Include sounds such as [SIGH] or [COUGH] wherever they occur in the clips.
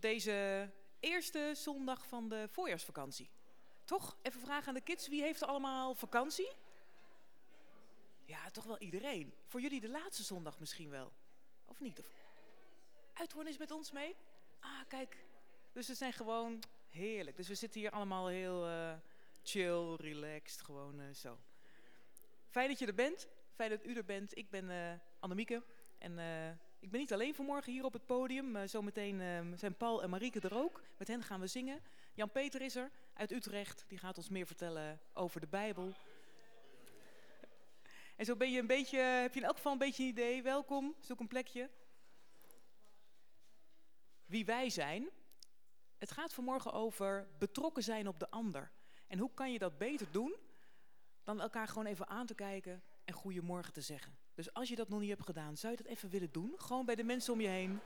Deze eerste zondag van de voorjaarsvakantie. Toch? Even vragen aan de kids, wie heeft allemaal vakantie? Ja, toch wel iedereen. Voor jullie de laatste zondag misschien wel. Of niet? Of... Uithoorn is met ons mee? Ah, kijk. Dus we zijn gewoon heerlijk. Dus we zitten hier allemaal heel uh, chill, relaxed, gewoon uh, zo. Fijn dat je er bent. Fijn dat u er bent. Ik ben uh, Annemieke. En ik ben niet alleen vanmorgen hier op het podium. zometeen ehm, zijn Paul en Marieke er ook. Met hen gaan we zingen. Jan-Peter is er uit Utrecht. Die gaat ons meer vertellen over de Bijbel. En zo ben je een beetje, heb je in elk geval een beetje een idee. Welkom, zoek een plekje. Wie wij zijn. Het gaat vanmorgen over betrokken zijn op de ander. En hoe kan je dat beter doen dan elkaar gewoon even aan te kijken en goedemorgen te zeggen. Dus als je dat nog niet hebt gedaan, zou je dat even willen doen? Gewoon bij de mensen om je heen.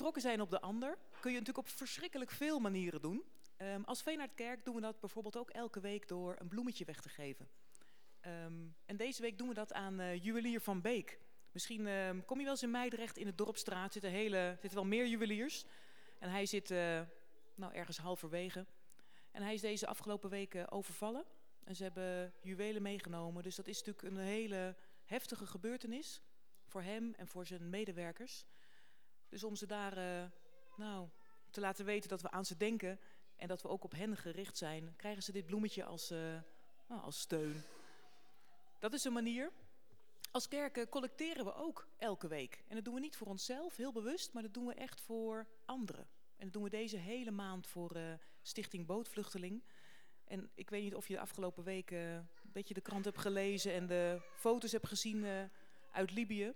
Betrokken zijn op de ander kun je natuurlijk op verschrikkelijk veel manieren doen. Um, als Veenaardkerk doen we dat bijvoorbeeld ook elke week door een bloemetje weg te geven. Um, en deze week doen we dat aan uh, juwelier Van Beek. Misschien um, kom je wel eens in Meidrecht in de Dorpstraat. Zitten, hele, zitten wel meer juweliers. En hij zit uh, nou, ergens halverwege. En hij is deze afgelopen weken overvallen. En ze hebben juwelen meegenomen. Dus dat is natuurlijk een hele heftige gebeurtenis voor hem en voor zijn medewerkers. Dus om ze daar uh, nou, te laten weten dat we aan ze denken en dat we ook op hen gericht zijn, krijgen ze dit bloemetje als, uh, nou, als steun. Dat is een manier. Als kerken collecteren we ook elke week. En dat doen we niet voor onszelf, heel bewust, maar dat doen we echt voor anderen. En dat doen we deze hele maand voor uh, Stichting Bootvluchteling. En ik weet niet of je de afgelopen weken een beetje de krant hebt gelezen en de foto's hebt gezien uit Libië.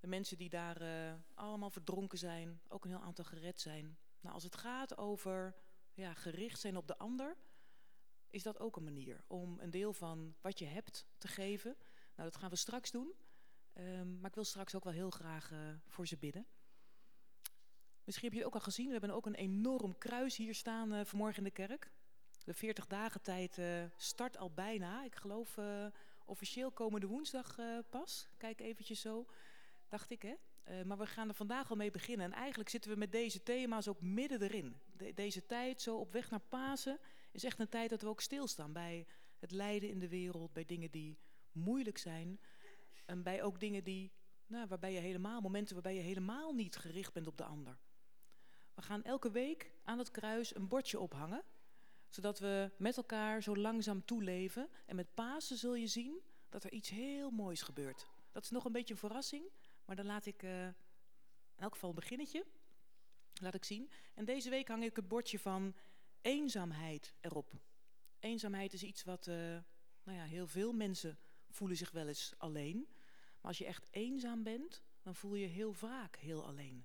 De mensen die daar uh, allemaal verdronken zijn, ook een heel aantal gered zijn. Nou, als het gaat over ja, gericht zijn op de ander, is dat ook een manier om een deel van wat je hebt te geven. Nou, dat gaan we straks doen. Um, maar ik wil straks ook wel heel graag uh, voor ze bidden. Misschien heb je het ook al gezien, we hebben ook een enorm kruis hier staan uh, vanmorgen in de kerk. De 40 dagen tijd start al bijna. Ik geloof officieel komende woensdag pas. Kijk eventjes zo dacht ik hè. Uh, maar we gaan er vandaag al mee beginnen. En eigenlijk zitten we met deze thema's ook midden erin. De, deze tijd, zo op weg naar Pasen, is echt een tijd dat we ook stilstaan bij het lijden in de wereld, bij dingen die moeilijk zijn. En bij ook dingen die, nou, waarbij je helemaal, momenten waarbij je helemaal niet gericht bent op de ander. We gaan elke week aan het kruis een bordje ophangen, zodat we met elkaar zo langzaam toeleven. En met Pasen zul je zien dat er iets heel moois gebeurt. Dat is nog een beetje een verrassing, maar dan laat ik uh, in elk geval een beginnetje laat ik zien. En deze week hang ik het bordje van eenzaamheid erop. Eenzaamheid is iets wat uh, nou ja, heel veel mensen voelen zich wel eens alleen. Maar als je echt eenzaam bent, dan voel je heel vaak heel alleen.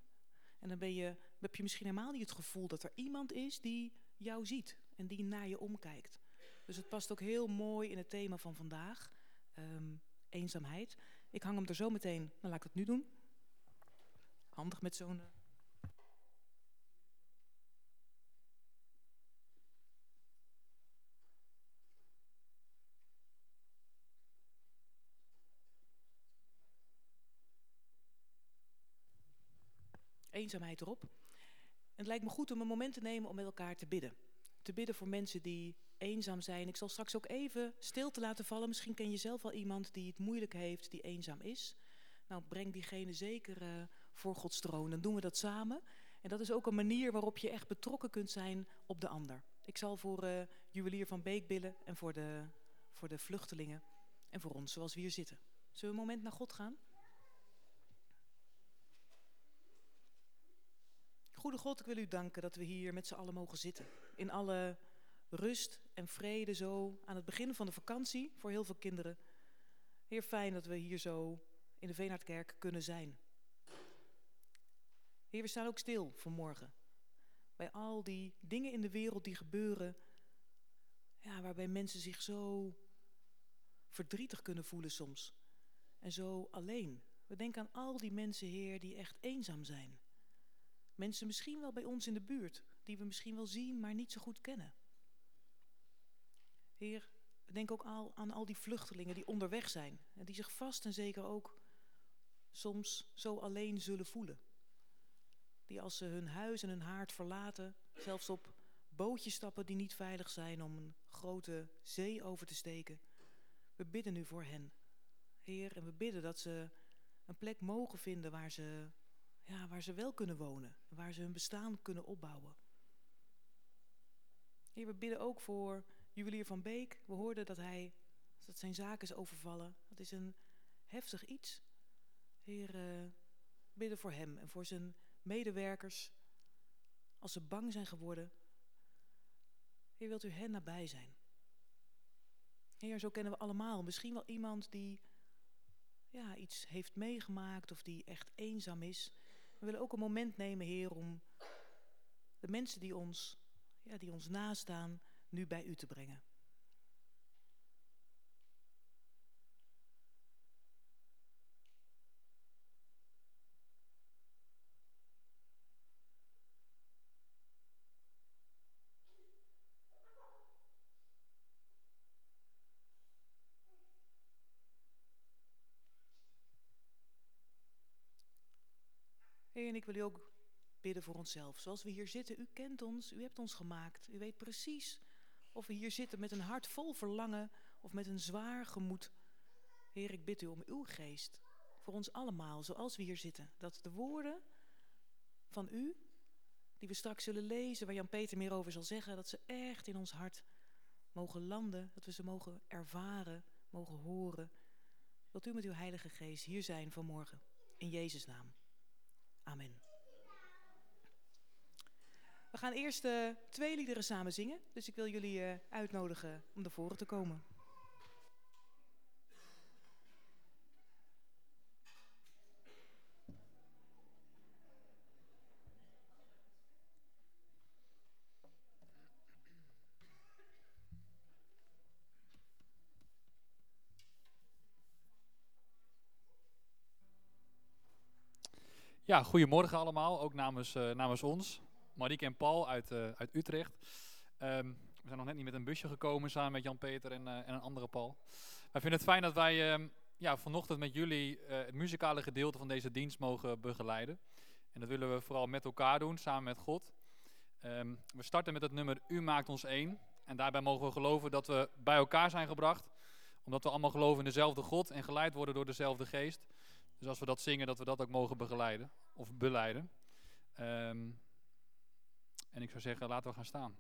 En dan ben je, heb je misschien helemaal niet het gevoel dat er iemand is die jou ziet en die naar je omkijkt. Dus het past ook heel mooi in het thema van vandaag, um, eenzaamheid. Ik hang hem er zo meteen, dan laat ik dat nu doen. Handig met zo'n... Eh, eenzaamheid erop. Het lijkt me goed om een moment te nemen om met elkaar te bidden. Te bidden voor mensen die eenzaam zijn. Ik zal straks ook even stil te laten vallen. Misschien ken je zelf wel iemand die het moeilijk heeft, die eenzaam is. Nou, breng diegene zeker uh, voor Gods troon. Dan doen we dat samen. En dat is ook een manier waarop je echt betrokken kunt zijn op de ander. Ik zal voor uh, juwelier van Beek bidden en voor de, voor de vluchtelingen en voor ons, zoals we hier zitten. Zullen we een moment naar God gaan? Goede God, ik wil u danken dat we hier met z'n allen mogen zitten. In alle rust en vrede zo aan het begin van de vakantie voor heel veel kinderen. Heer, fijn dat we hier zo in de Veenhardkerk kunnen zijn. Heer, we staan ook stil vanmorgen. Bij al die dingen in de wereld die gebeuren ja, waarbij mensen zich zo verdrietig kunnen voelen soms. En zo alleen. We denken aan al die mensen, Heer, die echt eenzaam zijn. Mensen misschien wel bij ons in de buurt, die we misschien wel zien, maar niet zo goed kennen. Heer, we denken ook al aan al die vluchtelingen die onderweg zijn en die zich vast en zeker ook soms zo alleen zullen voelen. Die als ze hun huis en hun haard verlaten, zelfs op bootjes stappen die niet veilig zijn om een grote zee over te steken. We bidden nu voor hen, Heer, en we bidden dat ze een plek mogen vinden waar ze, ja, waar ze wel kunnen wonen, waar ze hun bestaan kunnen opbouwen. Heer, we bidden ook voor juwelier van Beek. We hoorden dat hij, dat zijn zaak is overvallen. Dat is een heftig iets. Heer, uh, bidden voor hem en voor zijn medewerkers. Als ze bang zijn geworden. Heer, wilt u hen nabij zijn? Heer, zo kennen we allemaal misschien wel iemand die ja, iets heeft meegemaakt of die echt eenzaam is. We willen ook een moment nemen, Heer, om de mensen die ons, ja, die ons nastaan, nu bij u te brengen. En ik wil u ook bidden voor onszelf. Zoals we hier zitten, u kent ons, u hebt ons gemaakt. U weet precies of we hier zitten met een hart vol verlangen of met een zwaar gemoed. Heer, ik bid u om uw geest voor ons allemaal, zoals we hier zitten. Dat de woorden van u, die we straks zullen lezen, waar Jan-Peter meer over zal zeggen, dat ze echt in ons hart mogen landen, dat we ze mogen ervaren, mogen horen. Wilt u met uw Heilige Geest hier zijn vanmorgen? In Jezus' naam. Amen. We gaan eerst uh, twee liederen samen zingen, dus ik wil jullie uh, uitnodigen om naar voren te komen. Ja, goedemorgen allemaal, ook namens, uh, namens ons. Marieke en Paul uit, uh, uit Utrecht. Um, we zijn nog net niet met een busje gekomen samen met Jan-Peter en, uh, en een andere Paul. Wij vinden het fijn dat wij um, ja, vanochtend met jullie het muzikale gedeelte van deze dienst mogen begeleiden. En dat willen we vooral met elkaar doen, samen met God. Um, we starten met het nummer U maakt ons één. En daarbij mogen we geloven dat we bij elkaar zijn gebracht. Omdat we allemaal geloven in dezelfde God en geleid worden door dezelfde geest. Dus als we dat zingen, dat we dat ook mogen begeleiden of beleiden. En ik zou zeggen, laten we gaan staan.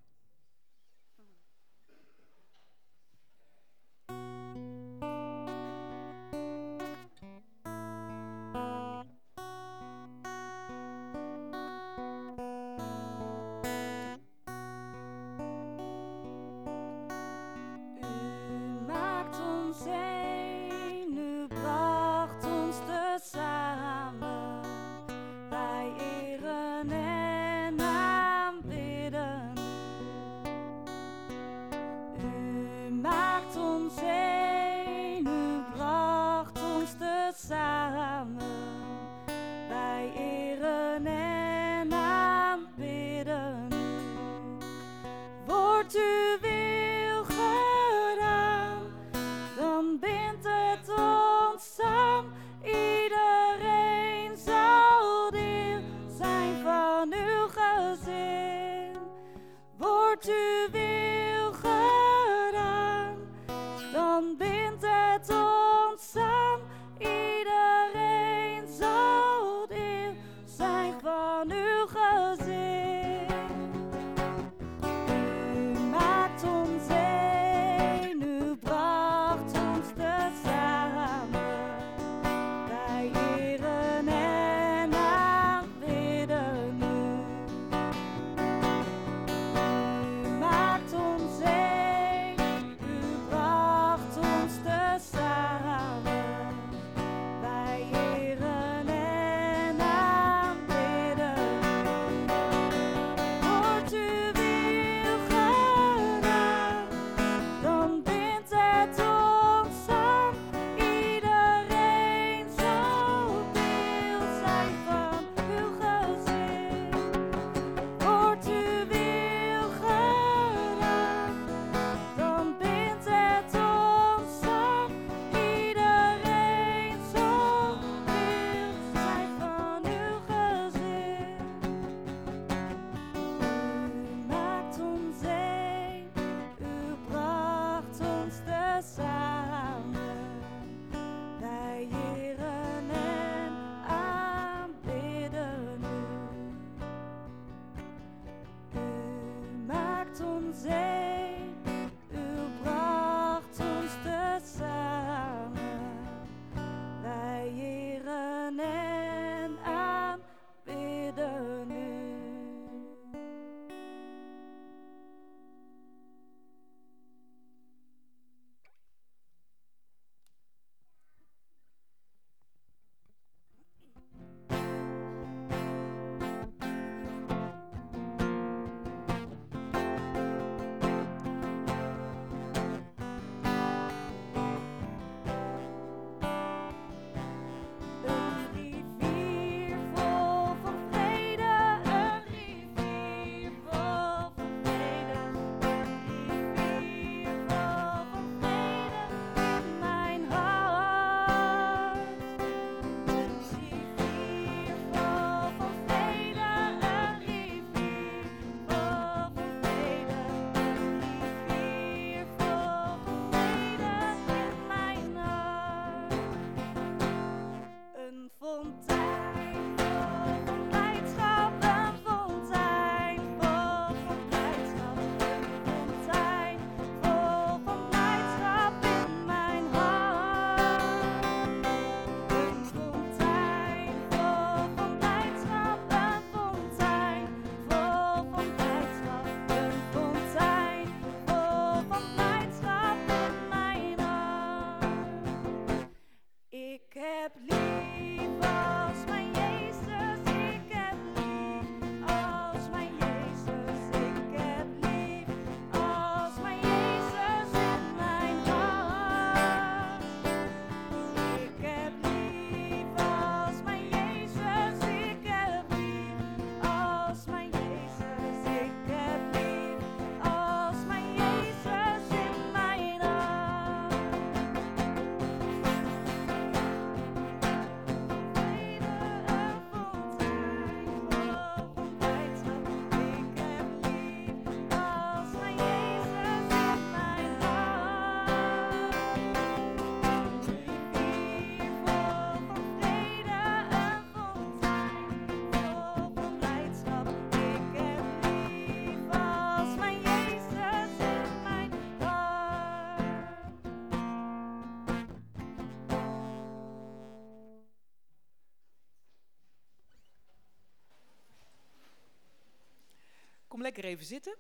Lekker even zitten.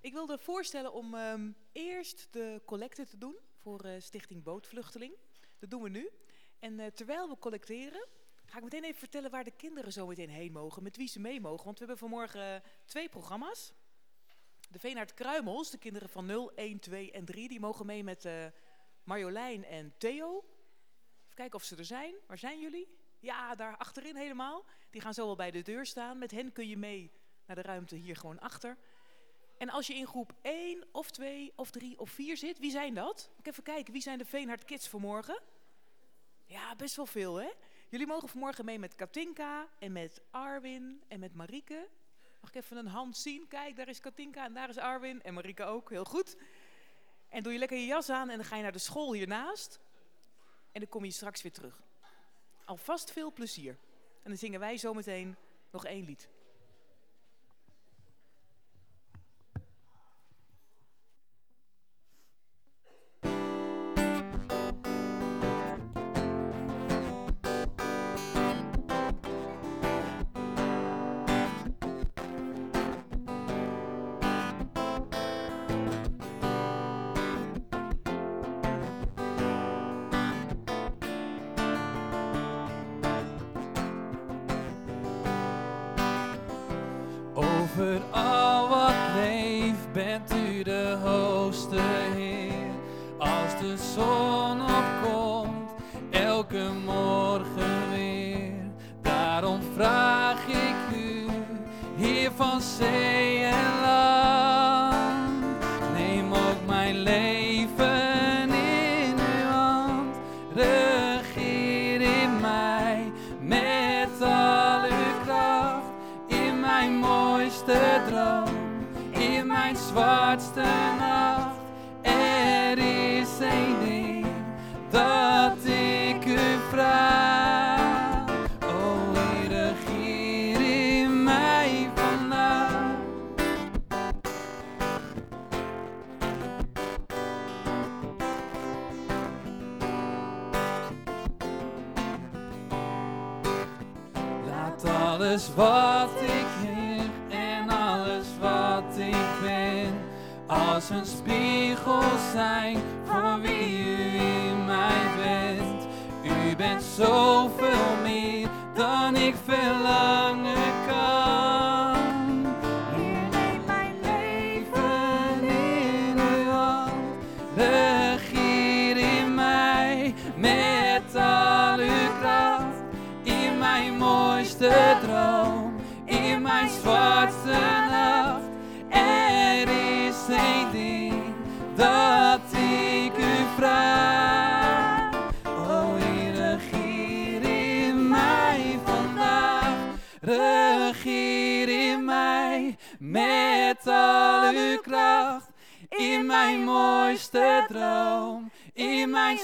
Ik wilde voorstellen om ehm, eerst de collecte te doen voor uh, Stichting Bootvluchteling. Dat doen we nu. En uh, terwijl we collecteren, ga ik meteen even vertellen waar de kinderen zo meteen heen mogen, met wie ze mee mogen. Want we hebben vanmorgen uh, twee programma's. De Veenaard Kruimels, de kinderen van 0, 1, 2 en 3, die mogen mee met Marjolein en Theo. Even kijken of ze er zijn. Waar zijn jullie? Ja, daar achterin helemaal. Die gaan zo wel bij de deur staan. Met hen kun je mee naar de ruimte hier gewoon achter. En als je in groep 1 of 2 of 3 of 4 zit, wie zijn dat? Ik even kijken, wie zijn de Veenhard Kids vanmorgen? Ja, best wel veel hè? Jullie mogen vanmorgen mee met Katinka en met Arwin en met Marieke. Mag ik even een hand zien? Kijk, daar is Katinka en daar is Arwin en Marieke ook. Heel goed. En doe je lekker je jas aan en dan ga je naar de school hiernaast. En dan kom je straks weer terug. Alvast veel plezier. En dan zingen wij zometeen nog één lied. Over al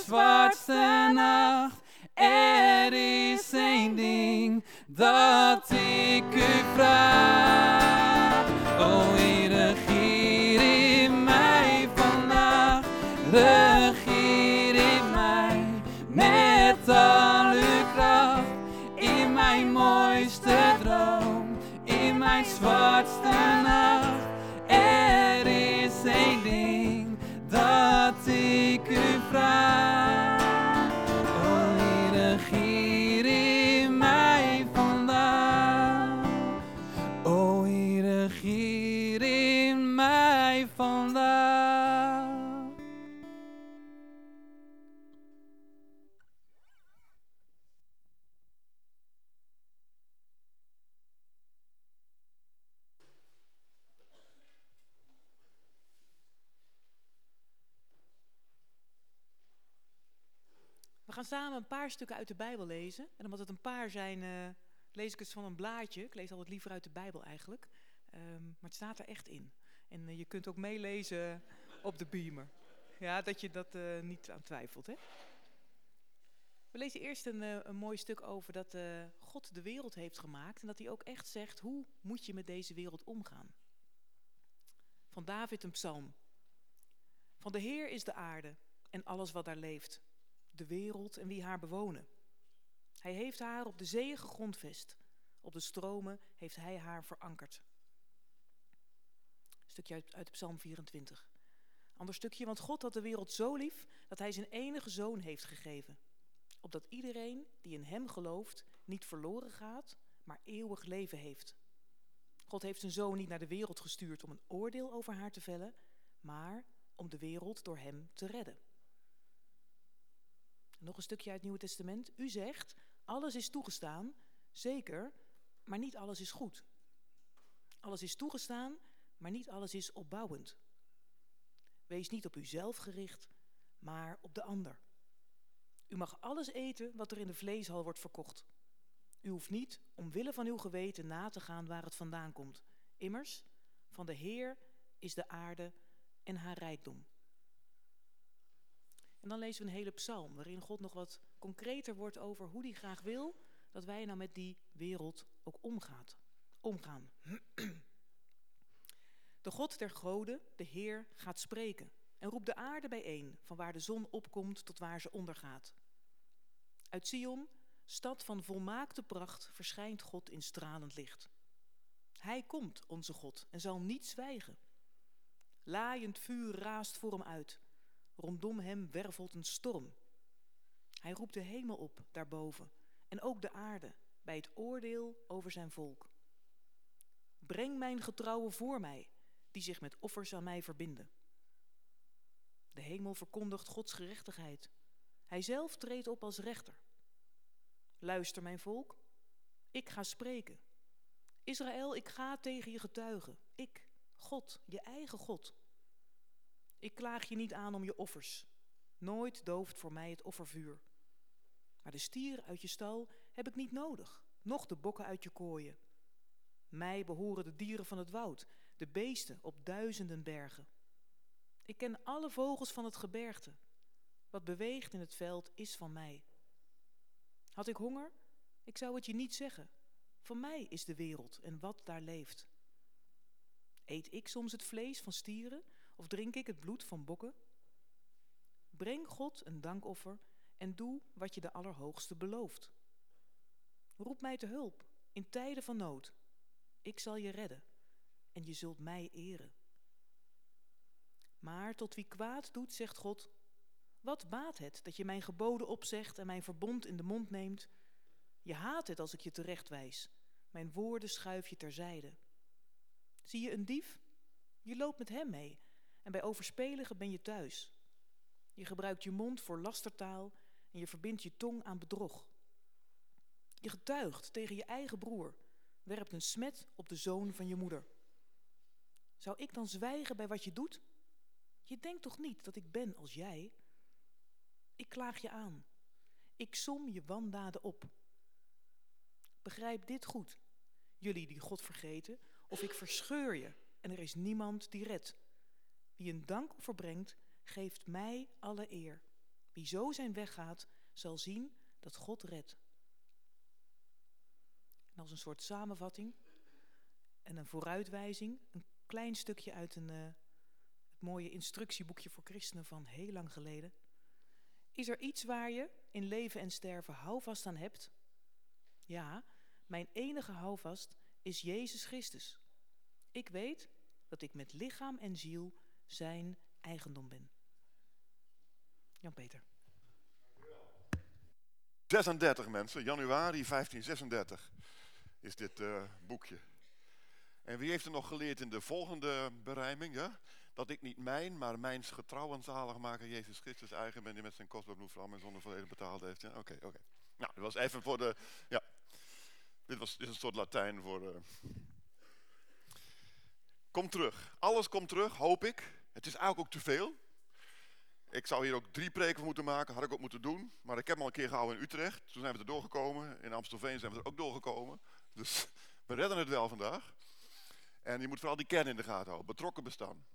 zwartste nacht. Er is één ding dat ik u vraag. Samen een paar stukken uit de Bijbel lezen. En omdat het een paar zijn, eh, lees ik het van een blaadje. Ik lees altijd liever uit de Bijbel eigenlijk. Ehm, maar het staat er echt in. En eh, je kunt ook meelezen op de beamer. Ja, dat je dat eh, niet aan twijfelt. Hè? We lezen eerst een, een mooi stuk over dat God de wereld heeft gemaakt. En dat hij ook echt zegt, hoe moet je met deze wereld omgaan? Van David een psalm. Van de Heer is de aarde en alles wat daar leeft. De wereld en wie haar bewonen. Hij heeft haar op de zeeën gegrondvest. Op de stromen heeft hij haar verankerd. Stukje uit, uit Psalm 24. Ander stukje, want God had de wereld zo lief dat hij zijn enige zoon heeft gegeven. Opdat iedereen die in hem gelooft niet verloren gaat, maar eeuwig leven heeft. God heeft zijn zoon niet naar de wereld gestuurd om een oordeel over haar te vellen, maar om de wereld door hem te redden. Nog een stukje uit het Nieuwe Testament. U zegt, alles is toegestaan, zeker, maar niet alles is goed. Alles is toegestaan, maar niet alles is opbouwend. Wees niet op uzelf gericht, maar op de ander. U mag alles eten wat er in de vleeshal wordt verkocht. U hoeft niet, omwille van uw geweten, na te gaan waar het vandaan komt. Immers, van de Heer is de aarde en haar rijkdom. En dan lezen we een hele psalm waarin God nog wat concreter wordt over hoe hij graag wil dat wij nou met die wereld ook omgaat, omgaan. [CLEARS THROAT] De God der goden, de Heer, gaat spreken en roept de aarde bijeen, van waar de zon opkomt tot waar ze ondergaat. Uit Sion, stad van volmaakte pracht, verschijnt God in stralend licht. Hij komt, onze God, en zal niet zwijgen. Laaiend vuur raast voor hem uit. Rondom hem wervelt een storm. Hij roept de hemel op daarboven en ook de aarde bij het oordeel over zijn volk. Breng mijn getrouwen voor mij, die zich met offers aan mij verbinden. De hemel verkondigt Gods gerechtigheid. Hij zelf treedt op als rechter. Luister, mijn volk, ik ga spreken. Israël, ik ga tegen je getuigen. Ik, God, je eigen God. Ik klaag je niet aan om je offers. Nooit dooft voor mij het offervuur. Maar de stier uit je stal heb ik niet nodig, noch de bokken uit je kooien. Mij behoren de dieren van het woud, de beesten op duizenden bergen. Ik ken alle vogels van het gebergte. Wat beweegt in het veld is van mij. Had ik honger? Ik zou het je niet zeggen. Van mij is de wereld en wat daar leeft. Eet ik soms het vlees van stieren of drink ik het bloed van bokken? Breng God een dankoffer en doe wat je de Allerhoogste belooft. Roep mij te hulp in tijden van nood. Ik zal je redden en je zult mij eren. Maar tot wie kwaad doet, zegt God, wat baat het dat je mijn geboden opzegt en mijn verbond in de mond neemt? Je haat het als ik je terecht wijs. Mijn woorden schuif je terzijde. Zie je een dief? Je loopt met hem mee en bij overspeligen ben je thuis. Je gebruikt je mond voor lastertaal en je verbindt je tong aan bedrog. Je getuigt tegen je eigen broer, werpt een smet op de zoon van je moeder. Zou ik dan zwijgen bij wat je doet? Je denkt toch niet dat ik ben als jij? Ik klaag je aan. Ik som je wandaden op. Begrijp dit goed, jullie die God vergeten, of ik verscheur je en er is niemand die redt. Wie een dankoffer brengt, geeft mij alle eer. Wie zo zijn weg gaat, zal zien dat God redt. En als een soort samenvatting en een vooruitwijzing, een klein stukje uit een, uh, het mooie instructieboekje voor christenen van heel lang geleden. Is er iets waar je in leven en sterven houvast aan hebt? Ja, mijn enige houvast is Jezus Christus. Ik weet dat ik met lichaam en ziel zijn eigendom ben. Jan-Peter. 36 mensen, januari 1536 is dit uh, boekje. En wie heeft er nog geleerd in de volgende berijming? Ja? Dat ik niet mijn, maar mijns getrouw en zalig maken Jezus Christus eigen ben, die met zijn kostbaar bloed voor mijn zonden volledig betaald heeft. Oké, ja? oké. Okay. Nou, dat was even voor de. Ja, dit, was, dit een soort Latijn voor. Uh... Kom terug. Alles komt terug, hoop ik. Het is eigenlijk ook te veel. Ik zou hier ook drie preken voor moeten maken, had ik ook moeten doen. Maar ik heb hem al een keer gehouden in Utrecht. Toen zijn we er doorgekomen. In Amstelveen zijn we er ook doorgekomen. Dus [LAUGHS] we redden het wel vandaag. En je moet vooral die kern in de gaten houden. Betrokken bestaan.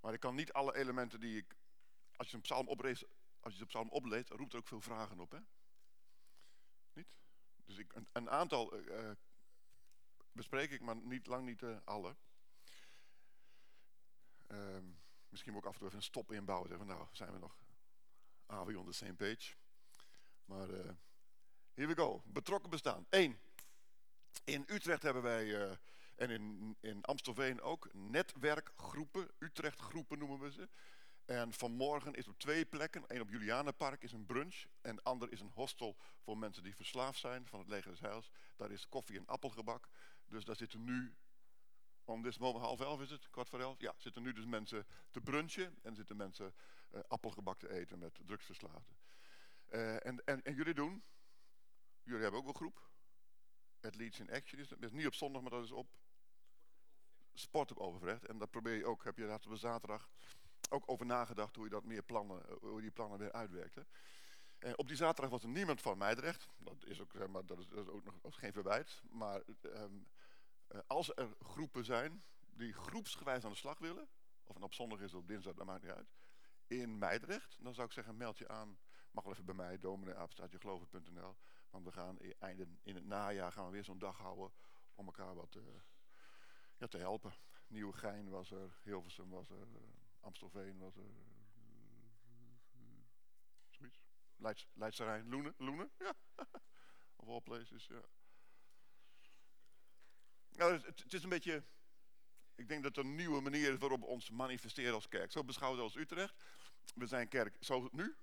Maar ik kan niet alle elementen die ik... Als je een psalm opleest, als je de psalm opleest, roept er ook veel vragen op. Hè? Niet? Dus ik, een, aantal uh, bespreek ik, maar niet, lang niet uh, alle. Um, misschien moet ik af en toe even een stop inbouwen. Zeggen, nou, zijn we nog... We on the same page? Maar uh, here we go. Betrokken bestaan. Eén. In Utrecht hebben wij uh, En in, in Amstelveen ook netwerkgroepen, Utrechtgroepen noemen we ze. En vanmorgen is op twee plekken, één op Julianenpark is een brunch en de ander is een hostel voor mensen die verslaafd zijn van het leger des heils. Daar is koffie en appelgebak. Dus daar zitten nu, om dit moment half elf is het, kwart voor elf. Ja, zitten nu dus mensen te brunchen en zitten mensen uh, appelgebak te eten met drugsverslaafden. Uh, en, en, en jullie doen? Jullie hebben ook een groep. Het Leads in Action is, niet op zondag, maar dat is op sport op Overvecht. En dat probeer je ook, heb je daar op zaterdag ook over nagedacht hoe je dat meer plannen, eh, hoe die plannen weer uitwerkte. Op die zaterdag was er niemand van Meidrecht. Dat is ook, zeg maar, dat is, ook nog geen verwijt. Maar um, als er groepen zijn die groepsgewijs aan de slag willen, of het op zondag is of op dinsdag, dat maakt niet uit, in Meidrecht, dan zou ik zeggen meld je aan, mag wel even bij mij, domineeapenstaatjegeloven.nl. Want we gaan in, in het najaar gaan we weer zo'n dag houden om elkaar wat uh, ja, te helpen. Nieuwegein was er, Hilversum was er, uh, Amstelveen was er. Uh, zoiets. Leids, Loenen, Loenen, ja. [LAUGHS] of all places, ja. Nou, het, is een beetje, ik denk dat het een nieuwe manier is waarop we ons manifesteren als kerk. Zo beschouwen we als Utrecht. We zijn kerk zoals nu,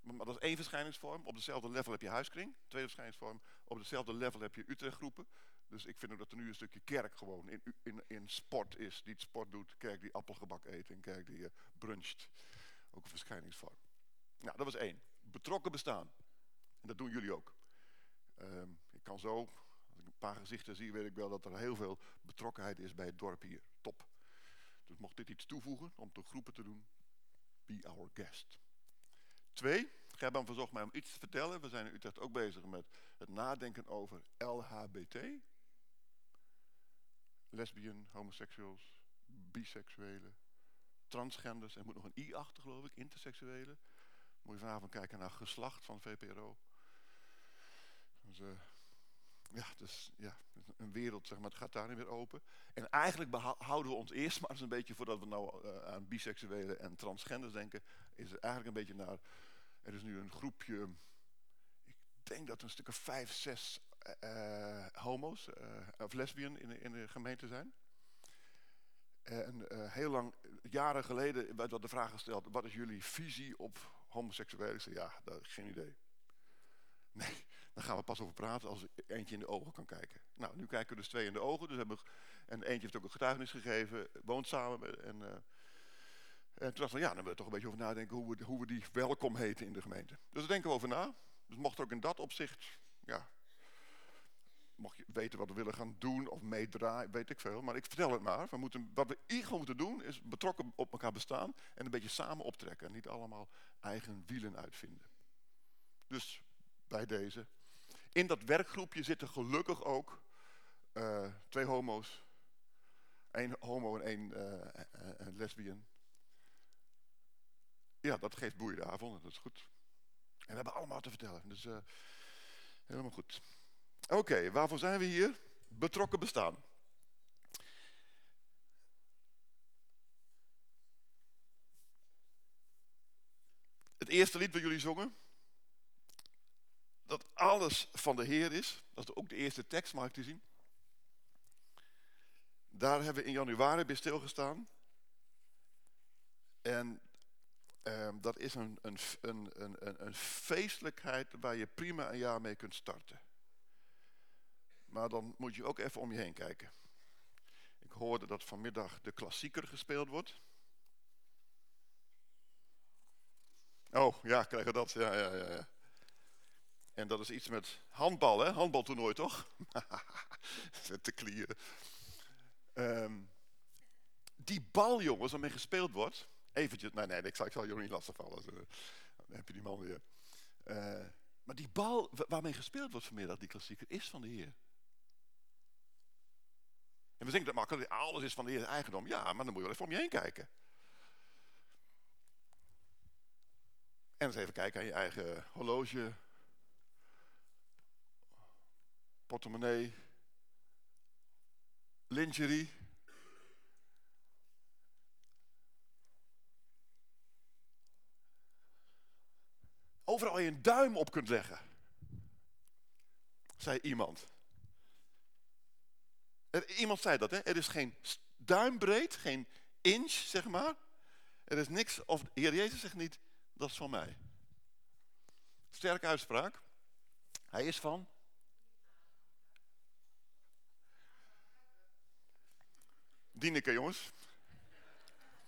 maar dat is één verschijningsvorm. Op dezelfde level heb je huiskring. Tweede verschijningsvorm. Op dezelfde level heb je Utrechtgroepen. Dus ik vind ook dat er nu een stukje kerk gewoon in, in, in sport is. Die het sport doet. Kerk die appelgebak eet. En kerk die uh, bruncht. Ook een verschijningsvorm. Nou, dat was één. Betrokken bestaan. En dat doen jullie ook. Um, ik kan zo, een paar gezichten zie, weet ik wel dat er heel veel betrokkenheid is bij het dorp hier. Top. Dus mocht dit iets toevoegen om te groepen te doen, be our guest. Twee, Gerben verzocht mij om iets te vertellen. We zijn in Utrecht ook bezig met het nadenken over LHBT. Lesbian, homoseksuals, biseksuelen, transgenders. Er moet nog een I achter geloof ik, interseksuelen. Moet je vanavond kijken naar geslacht van VPRO. Dus, uh, ja, dus ja, een wereld, zeg maar, het gaat daar niet weer open. En eigenlijk houden we ons eerst [LAUGHS] maar eens een beetje, voordat we nou uh, aan biseksuelen en transgenders denken, is eigenlijk een beetje naar er is nu een groepje, ik denk dat er een stuk vijf, zes uh, homo's uh, of lesbian in de, in de gemeente zijn. En heel lang, jaren geleden, werd de vraag gesteld: wat is jullie visie op homoseksuelen? Ik ja, dat, geen idee. Nee, daar gaan we pas over praten als eentje in de ogen kan kijken. Nou, nu kijken we dus twee in de ogen. Dus hebben we, en eentje heeft ook een getuigenis gegeven, woont samen en en toen dachten we, ja, dan willen we toch een beetje over nadenken hoe we, hoe we die welkom heten in de gemeente. Dus daar denken we over na. Dus mocht ook in dat opzicht, ja, mocht je weten wat we willen gaan doen of meedraaien, weet ik veel. Maar ik vertel het maar. We moeten, wat we gewoon moeten doen, is betrokken op elkaar bestaan en een beetje samen optrekken. En niet allemaal eigen wielen uitvinden. Dus bij deze. In dat werkgroepje zitten gelukkig ook uh, twee homo's. één homo en één uh. Ja, dat geeft boeiende avonden, dat is goed. En we hebben allemaal te vertellen, dus helemaal goed. Oké, waarvoor zijn we hier? Betrokken bestaan. Het eerste lied wat jullie zongen, dat alles van de Heer is, dat is ook de eerste tekst, mag ik te zien. Daar hebben we in januari bij stilgestaan. En Um, dat is een, een, een, een, een feestelijkheid waar je prima een jaar mee kunt starten. Maar dan moet je ook even om je heen kijken. Ik hoorde dat vanmiddag de klassieker gespeeld wordt. Oh, ja, krijgen we dat? Ja, ja, ja. ja. En dat is iets met handbal, hè? Handbaltoernooi, toch? Te klieren. Um, die bal, jongens, waarmee gespeeld wordt... Eventjes, nee, nee, ik zal, ik zal jullie niet lastigvallen. Dan heb je die man weer. Uh, maar die bal waarmee gespeeld wordt vanmiddag, die klassieker, is van de Heer. En we denken dat makkelijk, alles is van de Heer eigendom. Ja, maar dan moet je wel even om je heen kijken. En eens even kijken aan je eigen horloge, portemonnee, lingerie. overal je een duim op kunt leggen. Zei iemand. Er- iemand zei dat, hè? Er is geen duimbreed, geen inch, zeg maar. Er is niks, of de Heer Jezus zegt niet, dat is van mij. Sterke uitspraak. Hij is van. Dieneke, jongens.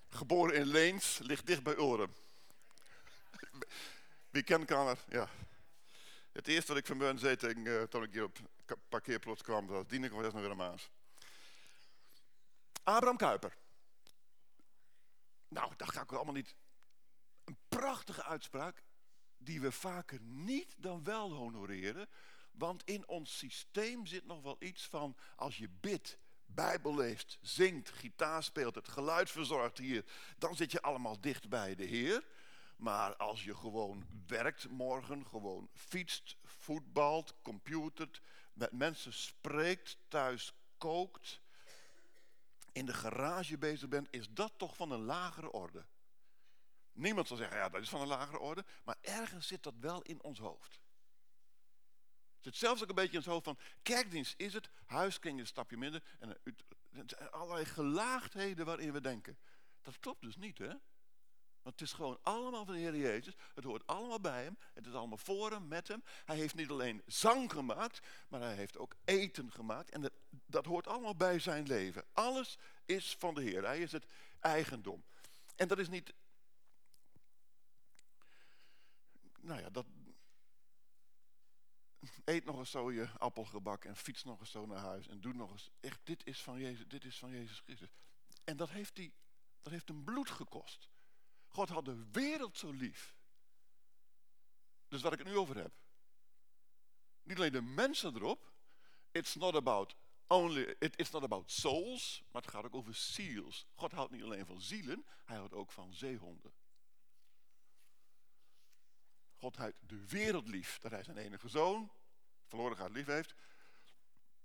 Geboren in Leens, ligt dicht bij Oren. Wie kent elkaar? Ja. Het eerste wat ik van zei tegen, eh, toen ik hier op parkeerplaats kwam, was Dieneke was nog weer een maas. Abraham Kuyper. Nou, dat ga ik allemaal niet. Een prachtige uitspraak die we vaker niet dan wel honoreren. Want in ons systeem zit nog wel iets van als je bidt, Bijbel leest, zingt, gitaar speelt, het geluid verzorgt hier, dan zit je allemaal dicht bij de Heer. Maar als je gewoon werkt morgen, gewoon fietst, voetbalt, computert, met mensen spreekt, thuis kookt, in de garage bezig bent, is dat toch van een lagere orde. Niemand zal zeggen, ja, dat is van een lagere orde, maar ergens zit dat wel in ons hoofd. Het zit zelfs ook een beetje in ons hoofd van, kerkdienst is het, huiskring is een stapje minder. En eh, het het allerlei gelaagdheden waarin we denken. Dat klopt dus niet, hè? Want het is gewoon allemaal van de Heer Jezus. Het hoort allemaal bij hem. Het is allemaal voor hem, met hem. Hij heeft niet alleen zang gemaakt, maar hij heeft ook eten gemaakt. En dat, dat hoort allemaal bij zijn leven. Alles is van de Heer. Hij is het eigendom. En dat is niet. Nou ja, dat. Eet nog eens zo je appelgebak en fiets nog eens zo naar huis. En doe nog eens. Echt, dit is van Jezus, dit is van Jezus Christus. En dat heeft, die, dat heeft hem bloed gekost. God had de wereld zo lief. Dus waar ik het nu over heb. Niet alleen de mensen erop. It's not about only, it, it's not about souls, maar het gaat ook over seals. God houdt niet alleen van zielen, hij houdt ook van zeehonden. God de wereld lief, dat hij zijn enige zoon, verloren gaat, lief heeft.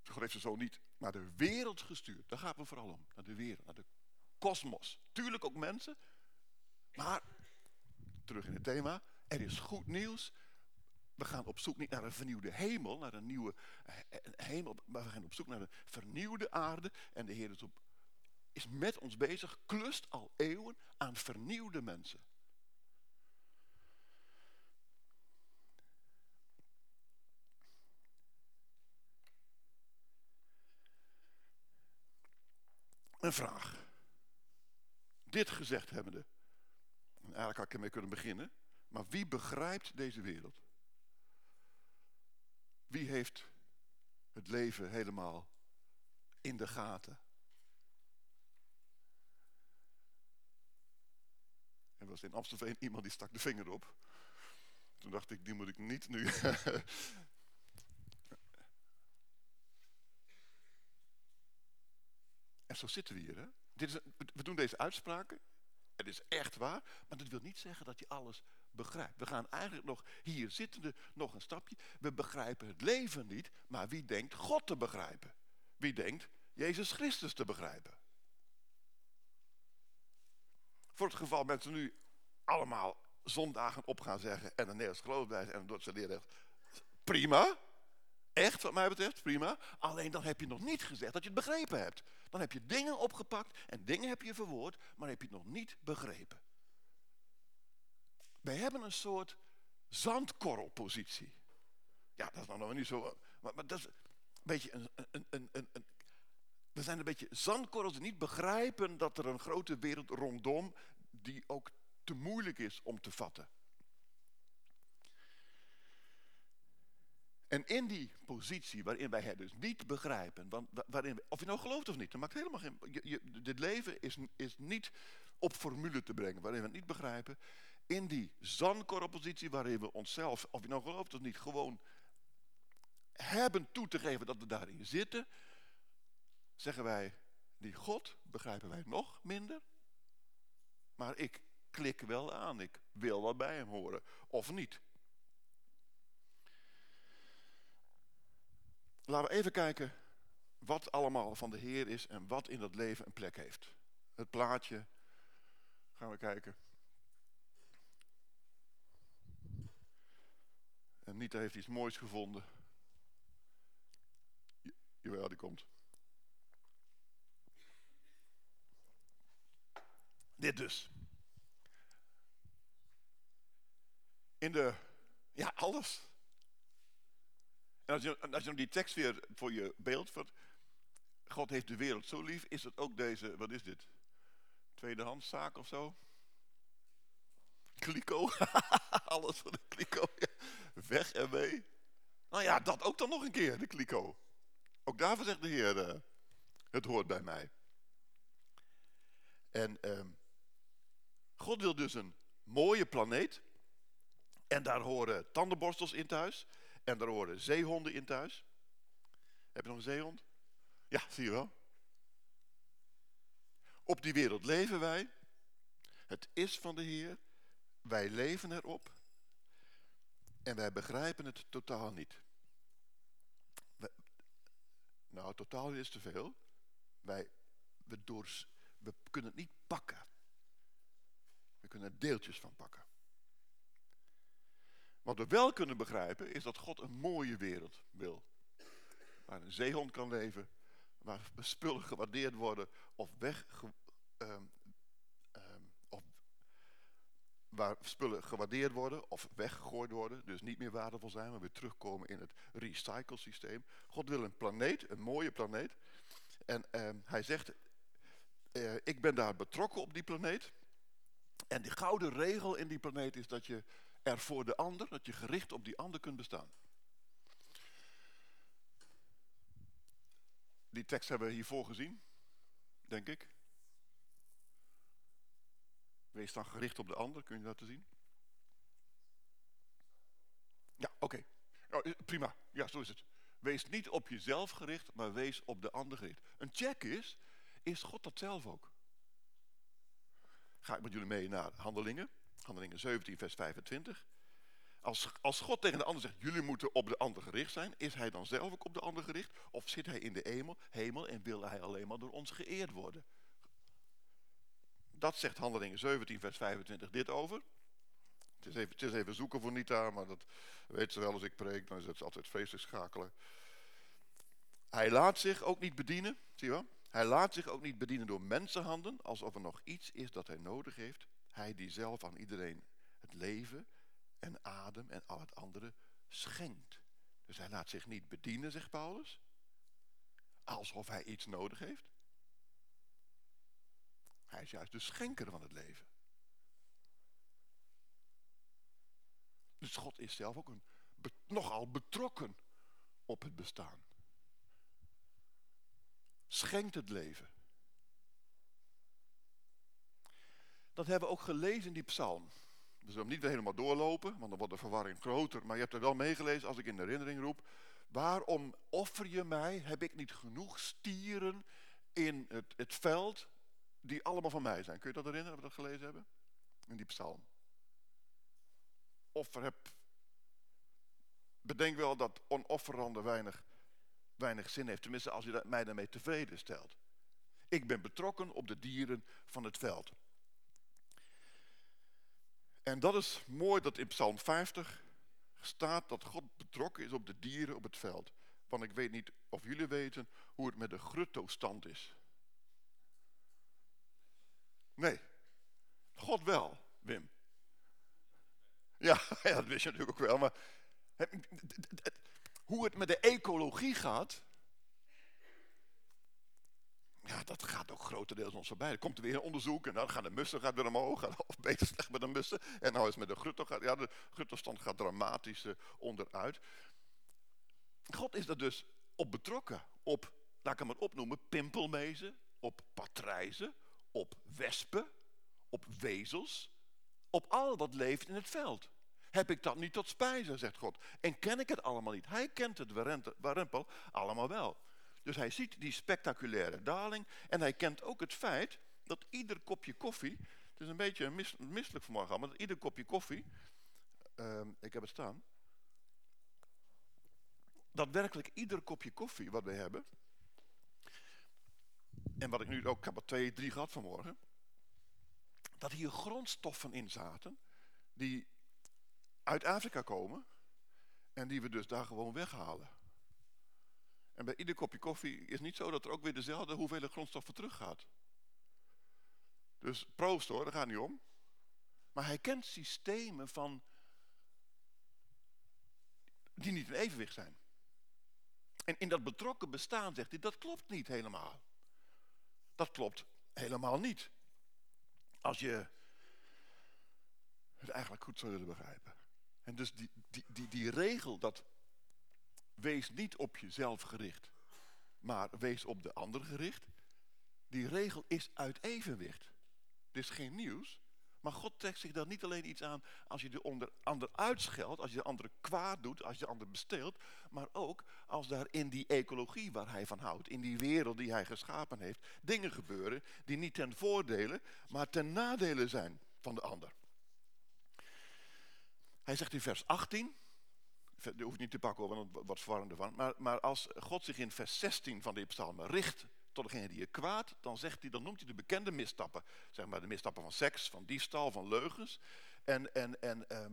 God heeft zijn zoon niet naar de wereld gestuurd. Daar gaat het vooral om. Naar de wereld, naar de kosmos. Tuurlijk ook mensen, maar, terug in het thema, er is goed nieuws. We gaan op zoek niet naar een vernieuwde hemel, naar een nieuwe eh, eh, hemel, maar we gaan op zoek naar een vernieuwde aarde. En de Heer is, op, is met ons bezig, klust al eeuwen aan vernieuwde mensen. Een vraag. Dit gezegd hebbende, en eigenlijk had ik ermee kunnen beginnen, maar wie begrijpt deze wereld? Wie heeft het leven helemaal in de gaten? Er was in Amstelveen iemand die stak de vinger op. Toen dacht ik, die moet ik niet nu. Zo zitten we hier. Hè? Dit is, we doen deze uitspraken. Het is echt waar, maar dat wil niet zeggen dat je alles begrijpt. We gaan eigenlijk nog hier zittende nog een stapje. We begrijpen het leven niet, maar wie denkt God te begrijpen? Wie denkt Jezus Christus te begrijpen? Voor het geval mensen nu allemaal zondagen op gaan zeggen en een Nederlands geloof en een Duitse leerrecht. Prima. Echt, wat mij betreft, prima. Alleen dan heb je nog niet gezegd dat je het begrepen hebt. Dan heb je dingen opgepakt en dingen heb je verwoord, maar heb je het nog niet begrepen. Wij hebben een soort zandkorrelpositie. Ja, dat is nou nog niet zo. Maar, maar dat is een beetje een, een, een, een- We zijn een beetje zandkorrels die niet begrijpen dat er een grote wereld rondom die ook te moeilijk is om te vatten. En in die positie waarin wij het dus niet begrijpen, want wa- waarin of je nou gelooft of niet, dat maakt helemaal geen. Dit leven is, is niet op formule te brengen, waarin we het niet begrijpen. In die zandkorrelpositie waarin we onszelf, of je nou gelooft of niet, gewoon hebben toe te geven dat we daarin zitten, zeggen wij, die God begrijpen wij nog minder. Maar ik klik wel aan, ik wil wat bij hem horen, of niet. Laten we even kijken wat allemaal van de Heer is en wat in dat leven een plek heeft. Het plaatje gaan we kijken. En Nita heeft iets moois gevonden. Jawel, die komt. Dit dus. In de, ja, alles. Als je, als je die tekst weer voor je beeld God heeft de wereld zo lief, is het ook deze, wat is dit? Tweedehandszaak of zo? Kliko, [LAUGHS] alles van de kliko, weg en mee. Nou ja, dat ook dan nog een keer, de kliko. Ook daarvoor zegt de Heer, uh, het hoort bij mij. En uh, God wil dus een mooie planeet. En daar horen tandenborstels in thuis. En daar horen zeehonden in thuis. Heb je nog een zeehond? Ja, zie je wel. Op die wereld leven wij. Het is van de Heer. Wij leven erop. En wij begrijpen het totaal niet. nou, totaal is te veel. Wij, we, we kunnen het niet pakken. We kunnen er deeltjes van pakken. Wat we wel kunnen begrijpen is dat God een mooie wereld wil. Waar een zeehond kan leven, waar spullen gewaardeerd worden of weg, um, of waar spullen gewaardeerd worden of weggegooid worden, dus niet meer waardevol zijn, maar weer terugkomen in het recycle systeem. God wil een planeet, een mooie planeet. En um, hij zegt, uh, ik ben daar betrokken op die planeet. En die gouden regel in die planeet is dat je er voor de ander, dat je gericht op die ander kunt bestaan. Die tekst hebben we hiervoor gezien, denk ik. Wees dan gericht op de ander, kun je dat zien? Ja, oké. Oh, prima, ja, zo is het. Wees niet op jezelf gericht, maar wees op de ander gericht. Een check is, is God dat zelf ook? Ga ik met jullie mee naar Handelingen. Handelingen 17, vers 25. Als, als God tegen de ander zegt, jullie moeten op de ander gericht zijn, is hij dan zelf ook op de ander gericht? Of zit hij in de hemel, hemel en wil hij alleen maar door ons geëerd worden? Dat zegt Handelingen 17, vers 25 dit over. Het is, even, zoeken voor Nita, maar dat weet ze wel als ik preek, dan is het altijd feestelijk schakelen. Hij laat zich ook niet bedienen, zie je wel? Hij laat zich ook niet bedienen door mensenhanden, alsof er nog iets is dat hij nodig heeft. Hij die zelf aan iedereen het leven en adem en al het andere schenkt. Dus hij laat zich niet bedienen, zegt Paulus, alsof hij iets nodig heeft. Hij is juist de schenker van het leven. Dus God is zelf ook een, nogal betrokken op het bestaan. Schenkt het leven. Dat hebben we ook gelezen in die psalm. We zullen hem niet helemaal doorlopen, want dan wordt de verwarring groter. Maar je hebt er wel meegelezen als ik in herinnering roep. Waarom offer je mij? Heb ik niet genoeg stieren in het, het veld die allemaal van mij zijn? Kun je dat herinneren, dat we dat gelezen hebben? In die psalm. Offer heb... Bedenk wel dat onofferande weinig, weinig zin heeft. Tenminste, als je mij daarmee tevreden stelt. Ik ben betrokken op de dieren van het veld. En dat is mooi dat in Psalm 50 staat dat God betrokken is op de dieren op het veld. Want ik weet niet of jullie weten hoe het met de grutto-stand is. Nee, God wel, Wim. Ja, [LAUGHS] ja, dat wist je natuurlijk ook wel. Maar hoe het met de ecologie gaat, ja, dat gaat ook grotendeels ons voorbij. Er komt er weer onderzoek en dan gaan de mussen gaat weer omhoog. [LAUGHS] Of beter slecht met de mussen. En nou is met de grutto, ja, de gruttostand gaat dramatisch uh, onderuit. God is er dus op betrokken. Op, laat ik hem maar opnoemen, pimpelmezen. Op patrijzen. Op wespen. Op wezels. Op al wat leeft in het veld. Heb ik dat niet tot spijzen, zegt God. En ken ik het allemaal niet. Hij kent het warempel allemaal wel. Dus hij ziet die spectaculaire daling en hij kent ook het feit dat ieder kopje koffie, het is een beetje mis, misselijk vanmorgen, maar dat ieder kopje koffie, uh, ik heb het staan, dat werkelijk ieder kopje koffie wat we hebben, en wat ik nu ook, ik heb twee, drie gehad vanmorgen, dat hier grondstoffen in zaten die uit Afrika komen en die we dus daar gewoon weghalen. En bij ieder kopje koffie is niet zo dat er ook weer dezelfde hoeveelheid grondstoffen teruggaat. Dus proost hoor, daar gaat niet om. Maar hij kent systemen van die niet in evenwicht zijn. En in dat betrokken bestaan zegt hij, dat klopt niet helemaal. Dat klopt helemaal niet. Als je het eigenlijk goed zou willen begrijpen. En dus die, die, die, die regel dat wees niet op jezelf gericht, maar wees op de ander gericht. Die regel is uit evenwicht. Dit is geen nieuws. Maar God trekt zich dan niet alleen iets aan als je de onder, ander uitscheldt, als je de ander kwaad doet, als je de ander besteelt, maar ook als daar in die ecologie waar hij van houdt, in die wereld die hij geschapen heeft, dingen gebeuren die niet ten voordele, maar ten nadele zijn van de ander. Hij zegt in vers 18, dat hoeft niet te pakken want wat verwarrend ervan, maar, maar als God zich in vers 16 van de psalm richt tot degene die je kwaad, dan zegt hij, dan noemt hij de bekende misstappen. Zeg maar de misstappen van seks, van diefstal, van leugens. En, en, en, ehm,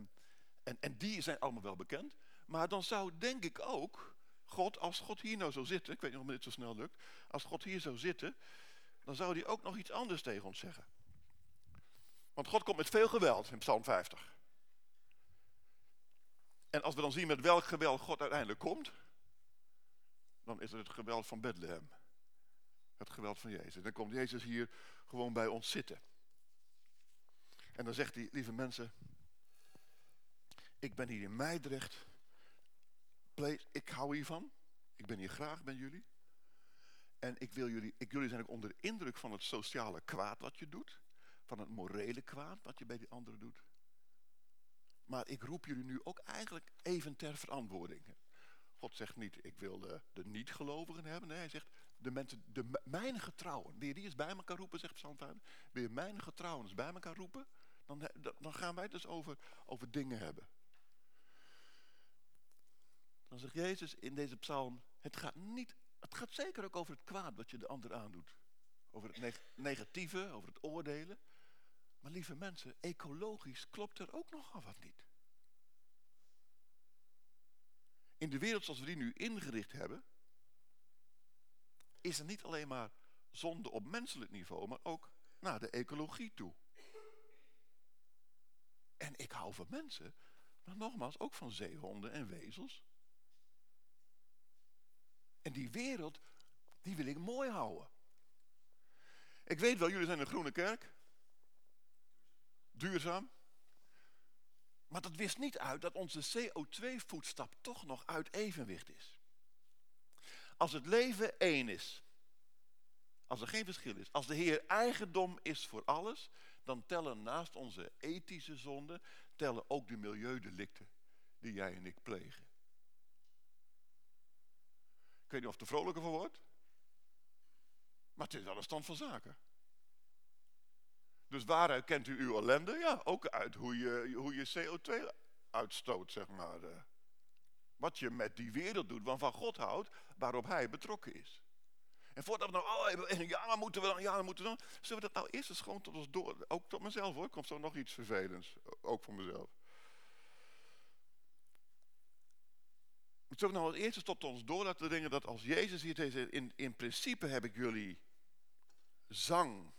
en, en die zijn allemaal wel bekend. Maar dan zou denk ik ook, God, als God hier nou zou zitten, ik weet niet of dit zo snel lukt, als God hier zou zitten, dan zou hij ook nog iets anders tegen ons zeggen. Want God komt met veel geweld in Psalm 50. En als we dan zien met welk geweld God uiteindelijk komt, dan is het het geweld van Bethlehem. Het geweld van Jezus. Dan komt Jezus hier gewoon bij ons zitten. En dan zegt hij, lieve mensen, ik ben hier in Meidrecht. Ik hou hiervan. Ik ben hier graag bij jullie. En ik wil jullie, ik, jullie zijn ook onder de indruk van het sociale kwaad wat je doet. Van het morele kwaad wat je bij die anderen doet. Maar ik roep jullie nu ook eigenlijk even ter verantwoording. God zegt niet, ik wil de, de niet-gelovigen hebben. Nee, hij zegt, de mensen, de, mijn getrouwen. Wil je die eens bij elkaar roepen, zegt Psalm 5. Wil je mijn getrouwen eens bij elkaar roepen? Dan, dan gaan wij het dus over, over dingen hebben. Dan zegt Jezus in deze psalm, het gaat, niet, het gaat zeker ook over het kwaad wat je de ander aandoet. Over het negatieve, over het oordelen. Maar lieve mensen, ecologisch klopt er ook nogal wat niet. In de wereld zoals we die nu ingericht hebben, is er niet alleen maar zonde op menselijk niveau, maar ook naar de ecologie toe. En ik hou van mensen, maar nogmaals ook van zeehonden en wezels. En die wereld, die wil ik mooi houden. Ik weet wel, jullie zijn een groene kerk. Duurzaam. Maar dat wist niet uit dat onze CO2-voetstap toch nog uit evenwicht is. Als het leven één is, als er geen verschil is, als de Heer eigendom is voor alles, dan tellen naast onze ethische zonden, tellen ook de milieudelicten die jij en ik plegen. Ik weet niet of het er vrolijker van wordt, maar het is wel een stand van zaken. Dus waaruit kent u uw ellende? Ja, ook uit hoe je, hoe je CO2 uitstoot, zeg maar. Eh. Wat je met die wereld doet, waarvan God houdt, waarop hij betrokken is. En voordat we nou, oh, ja, dan moeten we dan, ja, dan moeten we dan. Zullen we dat nou eerst eens gewoon tot ons door, ook tot mezelf hoor, komt zo nog iets vervelends, ook voor mezelf. Zullen we nou eerst tot ons door laten dringen dat als Jezus hier deze, in, in principe heb ik jullie zang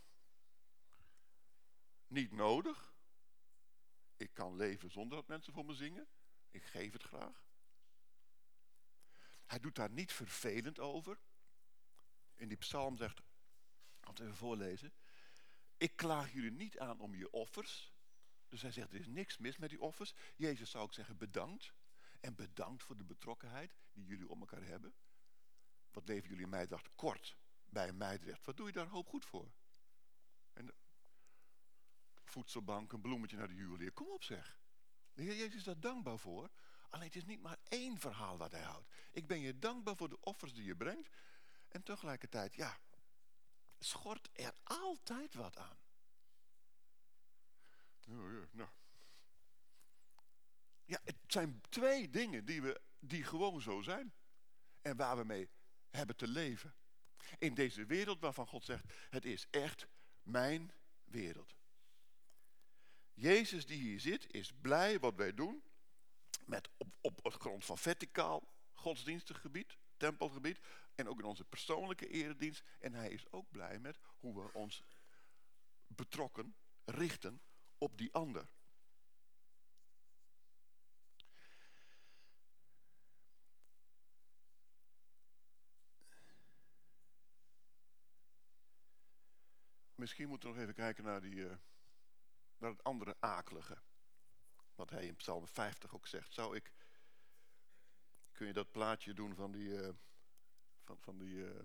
niet nodig. Ik kan leven zonder dat mensen voor me zingen. Ik geef het graag. Hij doet daar niet vervelend over. In die psalm zegt, laten we even voorlezen. Ik klaag jullie niet aan om je offers. Dus hij zegt, er is niks mis met die offers. Jezus zou ook zeggen, bedankt. En bedankt voor de betrokkenheid die jullie om elkaar hebben. Wat leven jullie in Meidrecht kort bij Meidrecht. Wat doe je daar hoop goed voor? Voedselbank, een bloemetje naar de juwelier. Kom op zeg. De Heer Jezus is daar dankbaar voor. Alleen het is niet maar één verhaal wat hij houdt. Ik ben je dankbaar voor de offers die je brengt. En tegelijkertijd, ja, schort er altijd wat aan. Oh, ja, nou. ja, het zijn twee dingen die, we, die gewoon zo zijn. En waar we mee hebben te leven. In deze wereld waarvan God zegt, het is echt mijn wereld. Jezus die hier zit is blij wat wij doen met op, op het grond van verticaal godsdienstig gebied, tempelgebied en ook in onze persoonlijke eredienst. En hij is ook blij met hoe we ons betrokken, richten op die ander. Misschien moeten we nog even kijken naar, die, eh, naar het andere akelige. Wat hij in Psalm 50 ook zegt. Zou ik. Kun je dat plaatje doen van die. Uh, van, van die. Uh,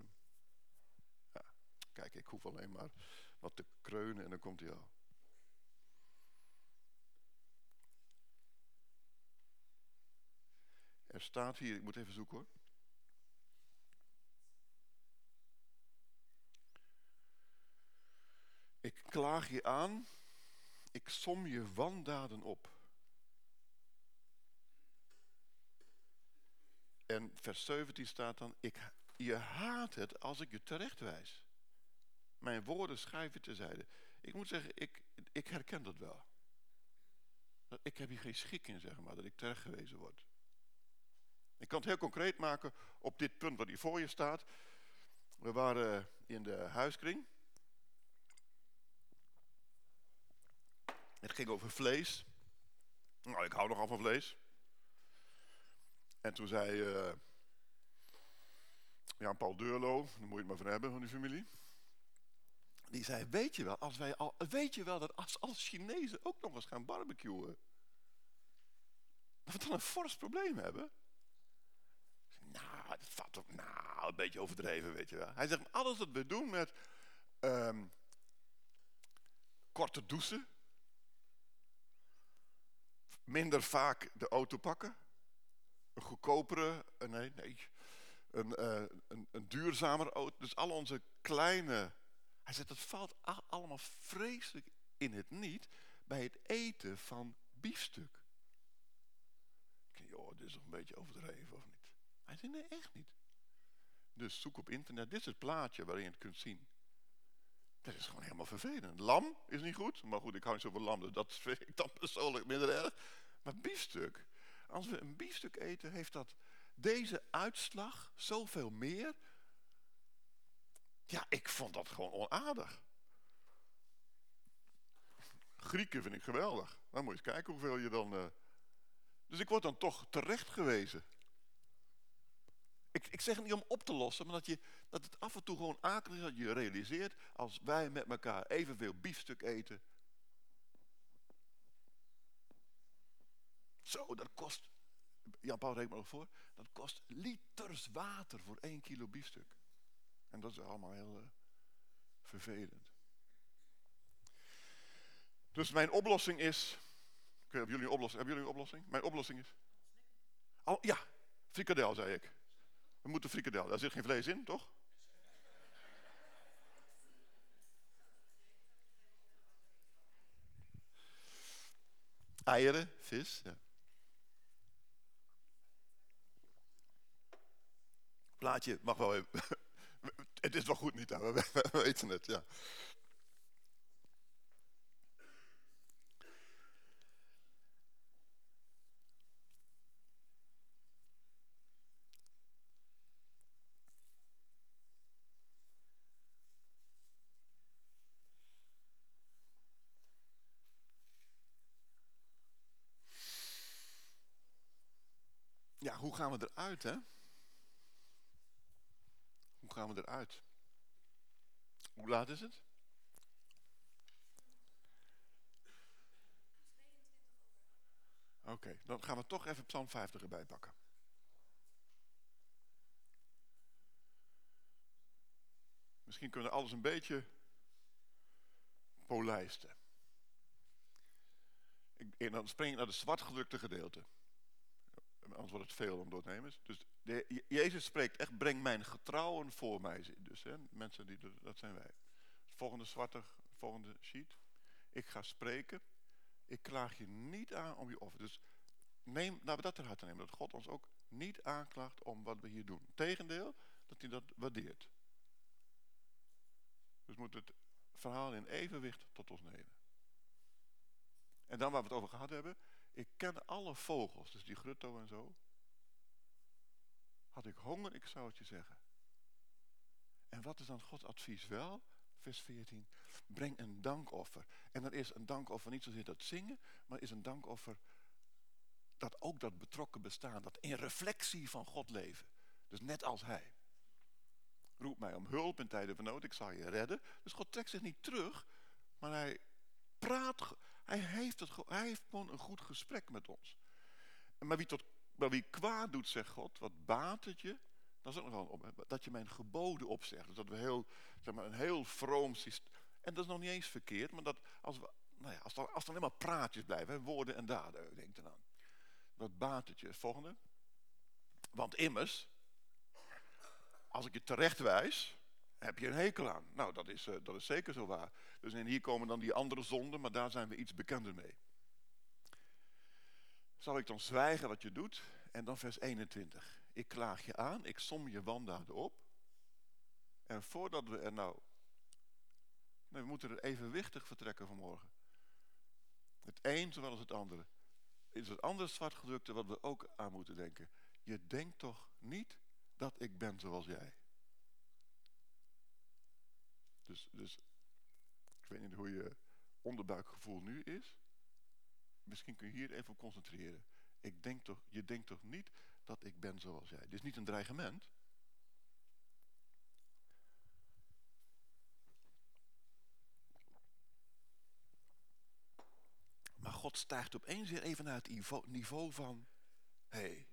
ja, kijk, ik hoef alleen maar wat te kreunen en dan komt hij al. Er staat hier, ik moet even zoeken hoor. Ik klaag je aan, ik som je wandaden op. En vers 17 staat dan, ik, je haat het als ik je terechtwijs. Mijn woorden schrijf je terzijde. Ik moet zeggen, ik, ik herken dat wel. Ik heb hier geen schik in, zeg maar, dat ik terechtgewezen word. Ik kan het heel concreet maken op dit punt wat hier voor je staat. We waren in de huiskring. Het ging over vlees. Nou, ik hou nogal van vlees. En toen zei uh, Jan-Paul Deurlo, daar moet je het maar van hebben van die familie. Die zei, weet je wel, als wij al, weet je wel dat als, als Chinezen ook nog eens gaan barbecuen, dat we dan een fors probleem hebben? Nou, dat valt toch, nou, een beetje overdreven, weet je wel. Hij zegt, alles wat we doen met um, korte douchen, minder vaak de auto pakken, een goedkopere, eh, nee, nee, een, uh, een, duurzamere auto. Dus al onze kleine, hij zegt, dat valt allemaal vreselijk in het niet bij het eten van biefstuk. Ik denk, joh, dit is nog een beetje overdreven of niet? Hij zei, nee, echt niet. Dus zoek op internet, dit is het plaatje waarin je het kunt zien. Dat is gewoon helemaal vervelend. Lam is niet goed, maar goed, ik hou niet zo van lam, dus dat vind ik dan persoonlijk minder erg. Maar biefstuk, als we een biefstuk eten, heeft dat deze uitslag zoveel meer. Ja, ik vond dat gewoon onaardig. Grieken vind ik geweldig. Dan moet je eens kijken hoeveel je dan... Uh... Dus ik word dan toch terecht gewezen. Ik, zeg het niet om op te lossen, maar dat, je, dat het af en toe gewoon akelig is dat je realiseert... als wij met elkaar evenveel biefstuk eten... Zo, dat kost, Jan-Paul rekent me nog voor, dat kost liters water voor één kilo biefstuk. En dat is allemaal heel uh, vervelend. Dus mijn oplossing is, hebben jullie een oplossing? Hebben jullie een oplossing? Mijn oplossing is, oh, ja, frikadel zei ik. We moeten frikadel, daar zit geen vlees in, toch? Eieren, vis, ja. plaatje mag wel even. [LAUGHS] het is wel goed, niet, we, we weten het, ja. Ja, hoe gaan we eruit, hè? gaan we eruit? Hoe laat is het? Oké, dan gaan we toch even Psalm 50 erbij pakken. Misschien kunnen we alles een beetje polijsten. En dan spring ik naar de zwart gedrukte gedeelte. Wordt het veel om door te nemen. Dus Jezus spreekt echt, breng mijn getrouwen voor mij. Dus hè, mensen die, dat zijn wij. Volgende zwarte, volgende sheet. Ik ga spreken. Ik klaag je niet aan om je offer. Dus neem, laten we dat harte nemen. Dat God ons ook niet aanklaagt om wat we hier doen. Tegendeel, dat hij dat waardeert. Dus we moeten het verhaal in evenwicht tot ons nemen. En dan waar we het over gehad hebben. Ik ken alle vogels, dus die grutto en zo. Had ik honger, ik zou het je zeggen. En wat is dan Gods advies wel? vers 14. Breng een dankoffer. En dan is een dankoffer niet zozeer dat zingen, maar is een dankoffer dat ook dat betrokken bestaan, dat in reflectie van God leven. Dus net als hij. Roep mij om hulp in tijden van nood, ik zal je redden. Dus God trekt zich niet terug, maar hij praat, hij heeft, het, hij heeft gewoon een goed gesprek met ons. Maar wie, tot, maar wie kwaad doet, zegt God, wat baat het je? Dat is ook dat je mijn geboden opzegt. Dus dat we heel, zeg maar, een heel vroom systeem. En dat is nog niet eens verkeerd, maar dat als, we, nou ja, als, er, als er alleen maar praatjes blijven, woorden en daden, denk eraan. Wat baat het je? Volgende. Want immers, als ik je terecht wijs, heb je een hekel aan. Nou, dat is, uh, dat is zeker zo waar. Dus en hier komen dan die andere zonden, maar daar zijn we iets bekender mee. Zal ik dan zwijgen wat je doet? En dan vers 21. Ik klaag je aan, ik som je wandaden op. En voordat we er nou... Nee, we moeten er evenwichtig vertrekken vanmorgen. Het een zowel als het andere. Is het andere zwartgedrukte wat we ook aan moeten denken. Je denkt toch niet dat ik ben zoals jij? Dus, dus ik weet niet hoe je onderbuikgevoel nu is. Misschien kun je hier even op concentreren. Ik denk toch, je denkt toch niet dat ik ben zoals jij? Dit is niet een dreigement. Maar God stijgt opeens weer even naar het niveau van... Hé, hey,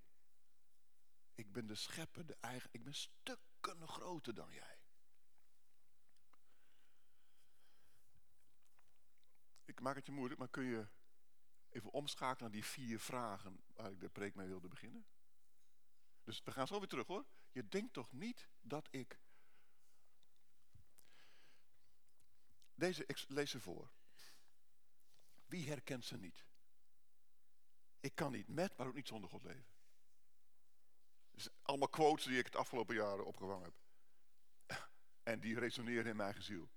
ik ben de schepper, de eigen... Ik ben stukken groter dan jij. Ik maak het je moeilijk, maar kun je even omschakelen naar die vier vragen waar ik de preek mee wilde beginnen? Dus we gaan zo weer terug hoor. Je denkt toch niet dat ik... Deze, ik lees ze voor. Wie herkent ze niet? Ik kan niet met, maar ook niet zonder God leven. Dus allemaal quotes die ik het afgelopen jaren opgevangen heb. En die resoneren in mijn ziel.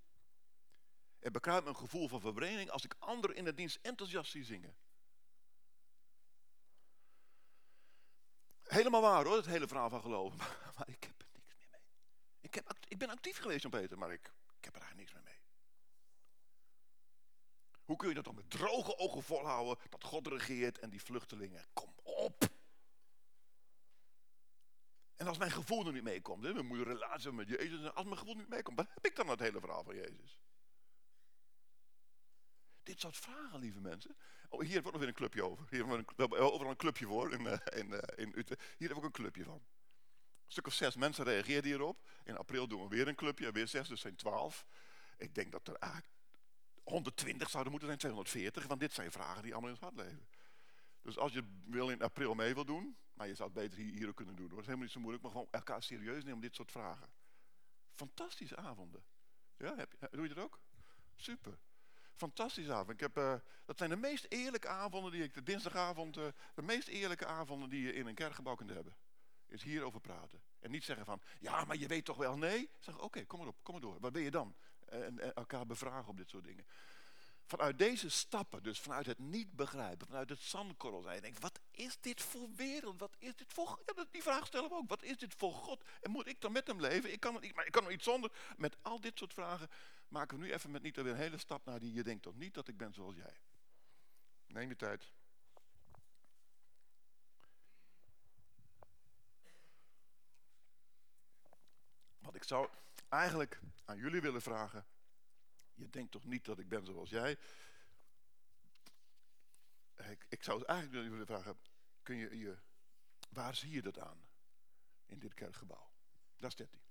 Er bekruipt een gevoel van verbreding als ik anderen in de dienst enthousiast zie zingen. Helemaal waar hoor, het hele verhaal van geloven. [LAUGHS] Maar, ik heb er niks meer mee. Ik, heb, ik ben actief geweest, Jan-Peter, maar ik, ik heb er eigenlijk niks meer mee. Hoe kun je dat dan met droge ogen volhouden dat God regeert en die vluchtelingen? Kom op! En als mijn gevoel er niet meekomt, mijn moeder relatie met Jezus, als mijn gevoel niet meekomt, wat heb ik dan het hele verhaal van Jezus? Dit soort vragen, lieve mensen. Oh, hier hebben we nog weer een clubje over. Hier hebben we, een, we hebben overal een clubje voor in, uh, in, uh, in Utrecht. Hier heb ik ook een clubje van. Een stuk of zes mensen reageerden hierop. In april doen we weer een clubje, weer zes, dus zijn twaalf. Ik denk dat er eigenlijk 120 zouden moeten zijn, 240. Want dit zijn vragen die allemaal in het hart leven. Dus als je wil in april mee wil doen, maar je zou het beter hier, ook kunnen doen. Dat is helemaal niet zo moeilijk, maar gewoon elkaar serieus nemen dit soort vragen. Fantastische avonden. Ja, heb je, doe je dat ook? Super. Fantastische avond. Ik heb, uh, dat zijn de meest eerlijke avonden die ik, de dinsdagavond, uh, de meest eerlijke avonden die je in een kerkgebouw kunt hebben. Is hierover praten. En niet zeggen van, ja, maar je weet toch wel nee? Zeg, oké, kom maar op, kom maar door. Wat ben je dan? En, elkaar bevragen op dit soort dingen. Vanuit deze stappen, dus vanuit het niet begrijpen, vanuit het zandkorrel zijn. Je denkt, wat is dit voor wereld? Wat is dit voor... Ja, die vraag stellen we ook. Wat is dit voor God? En moet ik dan met hem leven? Ik kan niet, maar ik kan er niet zonder. Met al dit soort vragen maken we nu even met niet weer een hele stap naar die je denkt toch niet dat ik ben zoals jij. Neem je tijd. Wat ik zou eigenlijk aan jullie willen vragen. Je denkt toch niet dat ik ben zoals jij? Ik, ik zou het eigenlijk willen vragen. Kun je, je, waar zie je dat aan? In dit kerkgebouw. Daar staat hij.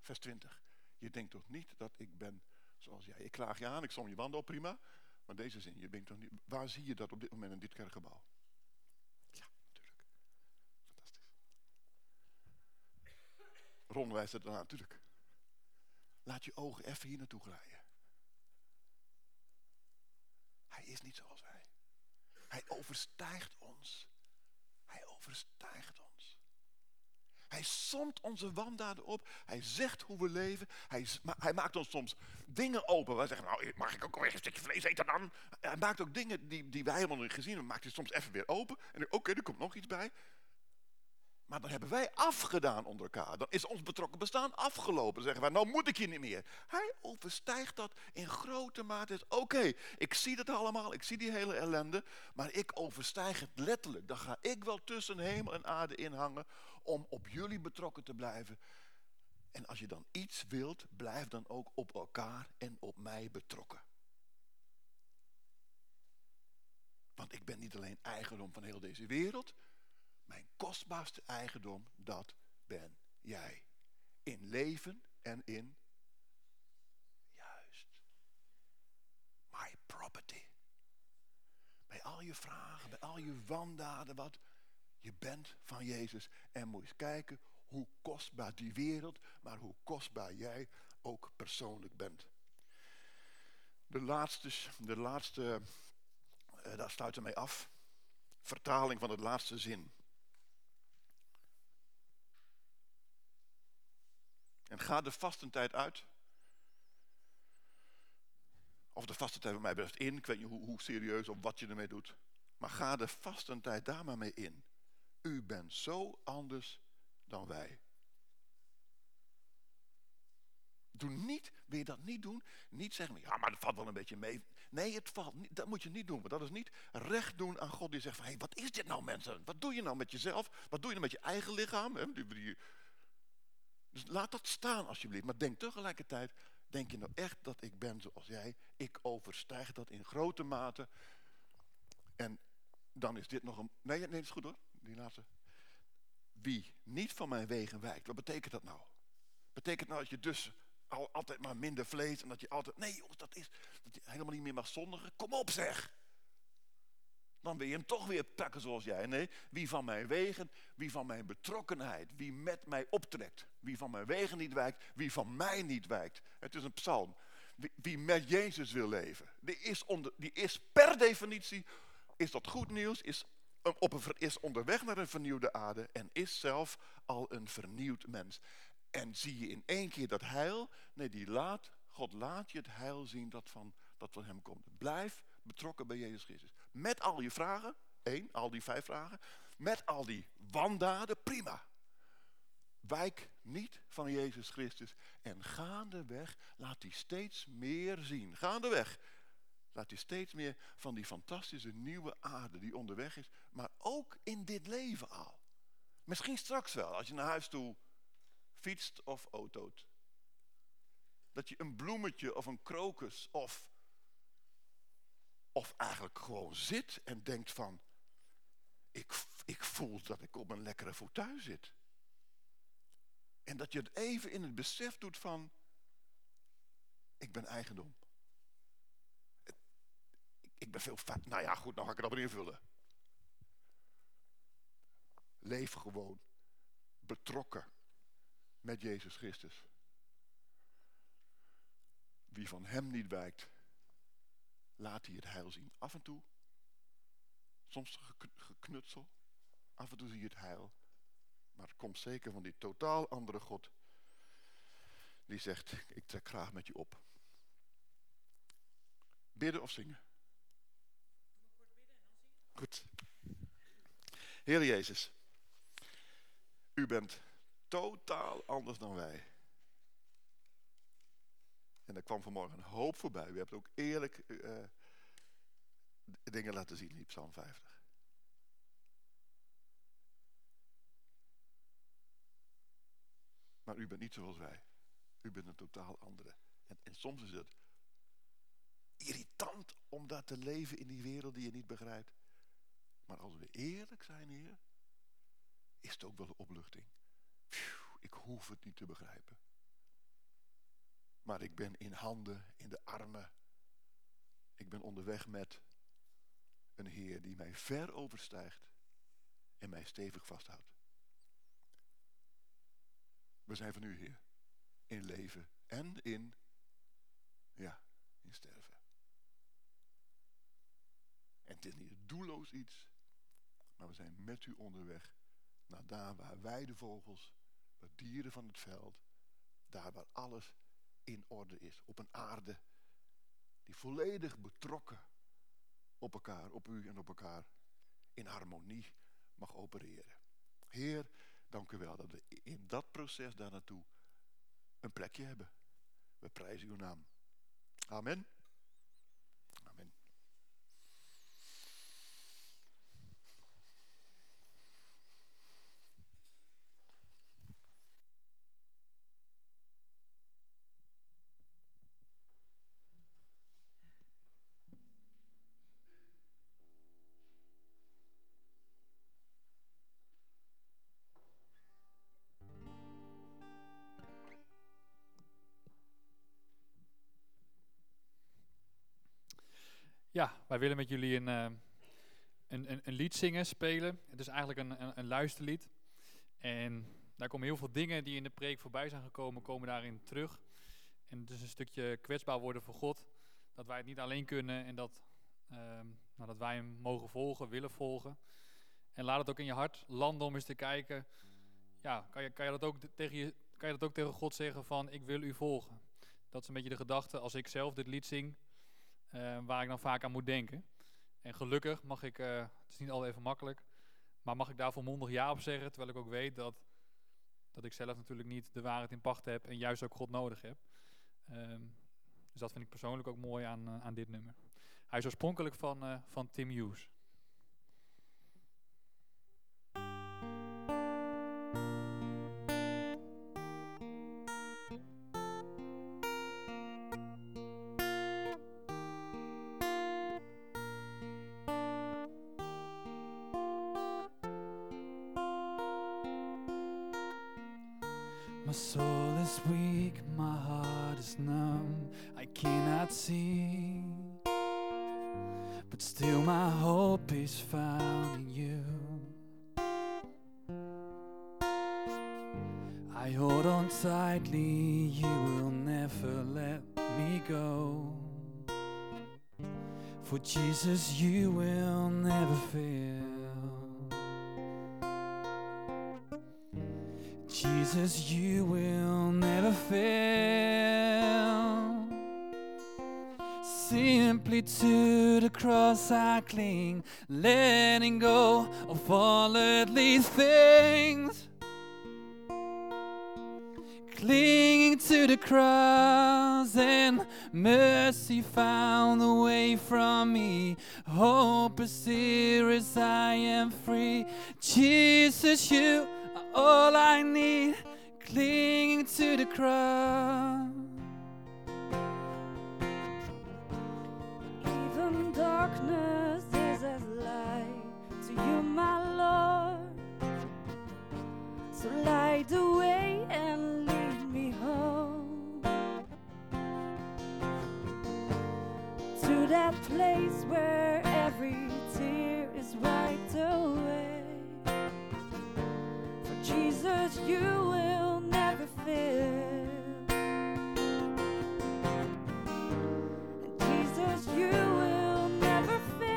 Vers 20. Je denkt toch niet dat ik ben zoals jij. Ik klaag je aan, ik som je wandel, prima. Maar deze zin, je bent toch niet, waar zie je dat op dit moment in dit kerkgebouw? Ja, natuurlijk. Fantastisch. Ron wijst het ernaar, natuurlijk. Laat je ogen even hier naartoe glijden. Hij is niet zoals wij. Hij overstijgt ons. Hij overstijgt ons. Hij somt onze wandaden op. Hij zegt hoe we leven. Hij, hij, maakt ons soms dingen open. Wij zeggen, nou, mag ik ook weer een stukje vlees eten dan? Hij maakt ook dingen die, die wij helemaal niet gezien hebben. Maakt hij soms even weer open. En oké, er komt nog iets bij. Maar dan hebben wij afgedaan onder elkaar. Dan is ons betrokken bestaan afgelopen. Dan zeggen wij, nou moet ik je niet meer. Hij overstijgt dat in grote mate. Oké, ik zie het allemaal, ik zie die hele ellende. Maar ik overstijg het letterlijk. Dan ga ik wel tussen hemel en aarde inhangen om op jullie betrokken te blijven. En als je dan iets wilt, blijf dan ook op elkaar en op mij betrokken. Want ik ben niet alleen eigendom van heel deze wereld. Mijn kostbaarste eigendom, dat ben jij. In leven en in juist. My property. Bij al je vragen, bij al je wandaden, wat. Je bent van Jezus. En moet eens kijken hoe kostbaar die wereld, maar hoe kostbaar jij ook persoonlijk bent. De laatste, de laatste uh, daar sluiten mee af. Vertaling van het laatste zin. En ga de vastentijd uit. Of de vastentijd bij mij betreft in. Ik weet niet hoe, hoe serieus of wat je ermee doet. Maar ga de vastentijd daar maar mee in. U bent zo anders dan wij. Doe niet, wil je dat niet doen? Niet zeggen, ja, maar dat valt wel een beetje mee. Nee, het valt niet, dat moet je niet doen. Want dat is niet recht doen aan God die zegt van, hé, hey, wat is dit nou mensen? Wat doe je nou met jezelf? Wat doe je nou met je eigen lichaam? Dus laat dat staan alsjeblieft. Maar denk tegelijkertijd, denk je nou echt dat ik ben zoals jij? Ik overstijg dat in grote mate. En dan is dit nog een... Nee, nee, is goed hoor. Die laatste. Wie niet van mijn wegen wijkt. Wat betekent dat nou? Betekent nou dat je dus al, altijd maar minder vlees en dat je altijd... Nee jongens, dat is... Dat je helemaal niet meer mag zondigen. Kom op zeg! Dan wil je hem toch weer pakken zoals jij. Nee, wie van mijn wegen, wie van mijn betrokkenheid, wie met mij optrekt. Wie van mijn wegen niet wijkt, wie van mij niet wijkt. Het is een psalm. Wie, met Jezus wil leven. Die is, onder, die is per definitie, is dat goed nieuws, is, op een, is onderweg naar een vernieuwde aarde en is zelf al een vernieuwd mens. En zie je in één keer dat heil? Nee, die laat, God laat je het heil zien dat van, dat van hem komt. Blijf betrokken bij Jezus Christus. Met al je vragen, één, al die vijf vragen. Met al die wandaden, prima. Wijk niet van Jezus Christus. En gaandeweg laat hij steeds meer zien. Gaandeweg laat hij steeds meer van die fantastische nieuwe aarde die onderweg is. Maar ook in dit leven al. Misschien straks wel, als je naar huis toe fietst of autoot. Dat je een bloemetje of een krokus of, of eigenlijk gewoon zit en denkt van, ik, ik voel dat ik op een lekkere fauteuil zit. En dat je het even in het besef doet van, ik ben eigendom. Ik ben veel. Nou ja, goed, nou ga ik het maar invullen. Leef gewoon betrokken met Jezus Christus. Wie van hem niet wijkt, laat hij het heil zien. Af en toe, soms geknutsel, af en toe zie je het heil. Maar het komt zeker van die totaal andere God. Die zegt, ik trek graag met je op. Bidden of zingen? Goed. Heer Jezus, u bent totaal anders dan wij. En er kwam vanmorgen een hoop voorbij. U hebt ook eerlijk uh, dingen laten zien in Psalm 50. Maar u bent niet zoals wij. U bent een totaal andere. En, soms is het irritant om daar te leven in die wereld die je niet begrijpt. Maar als we eerlijk zijn, Heer, is het ook wel een opluchting ik hoef het niet te begrijpen. Maar ik ben in handen, in de armen. Ik ben onderweg met een Heer die mij ver overstijgt en mij stevig vasthoudt. We zijn van u, Heer, in leven en in, ja, in sterven. En het is niet doelloos iets, maar we zijn met u onderweg naar daar waar wij de vogels de dieren van het veld, daar waar alles in orde is. Op een aarde die volledig betrokken op elkaar, op u en op elkaar, in harmonie mag opereren. Heer, Dank u wel dat we in dat proces daar naartoe een plekje hebben. We prijzen uw naam. Amen. Ja, wij willen met jullie een, eh, een, een, een lied zingen, spelen. Het is eigenlijk een, een, een luisterlied. En daar komen heel veel dingen die in de preek voorbij zijn gekomen, komen daarin terug. En het is een stukje kwetsbaar worden voor God. Dat wij het niet alleen kunnen en dat, ehm, nou, dat wij hem mogen volgen, willen volgen. En laat het ook in je hart landen om eens te kijken. Ja, kan je, kan je, dat, ook tegen je, kan je dat ook tegen God zeggen van ik wil u volgen. Dat is een beetje de gedachte als ik zelf dit lied zing waar ik dan vaak aan moet denken. En gelukkig mag ik, eh, het is niet altijd even makkelijk, maar mag ik daar volmondig ja op zeggen, terwijl ik ook weet dat, dat ik zelf natuurlijk niet de waarheid in pacht heb en juist ook God nodig heb. Ehm, dus dat vind ik persoonlijk ook mooi aan, eh, aan dit nummer. Hij is oorspronkelijk van, eh, van Tim Hughes. Jesus, you will never fail. Simply to the cross I cling, letting go of all earthly things. Clinging to the cross and mercy found a way from me. Hope is here as I am free. Jesus, you all I need. Clinging to the cross. Even darkness is as light to you, my Lord. So light the way and lead me home to that place where every tear is wiped away. Jesus, you will never fail. Jesus, you will never fail.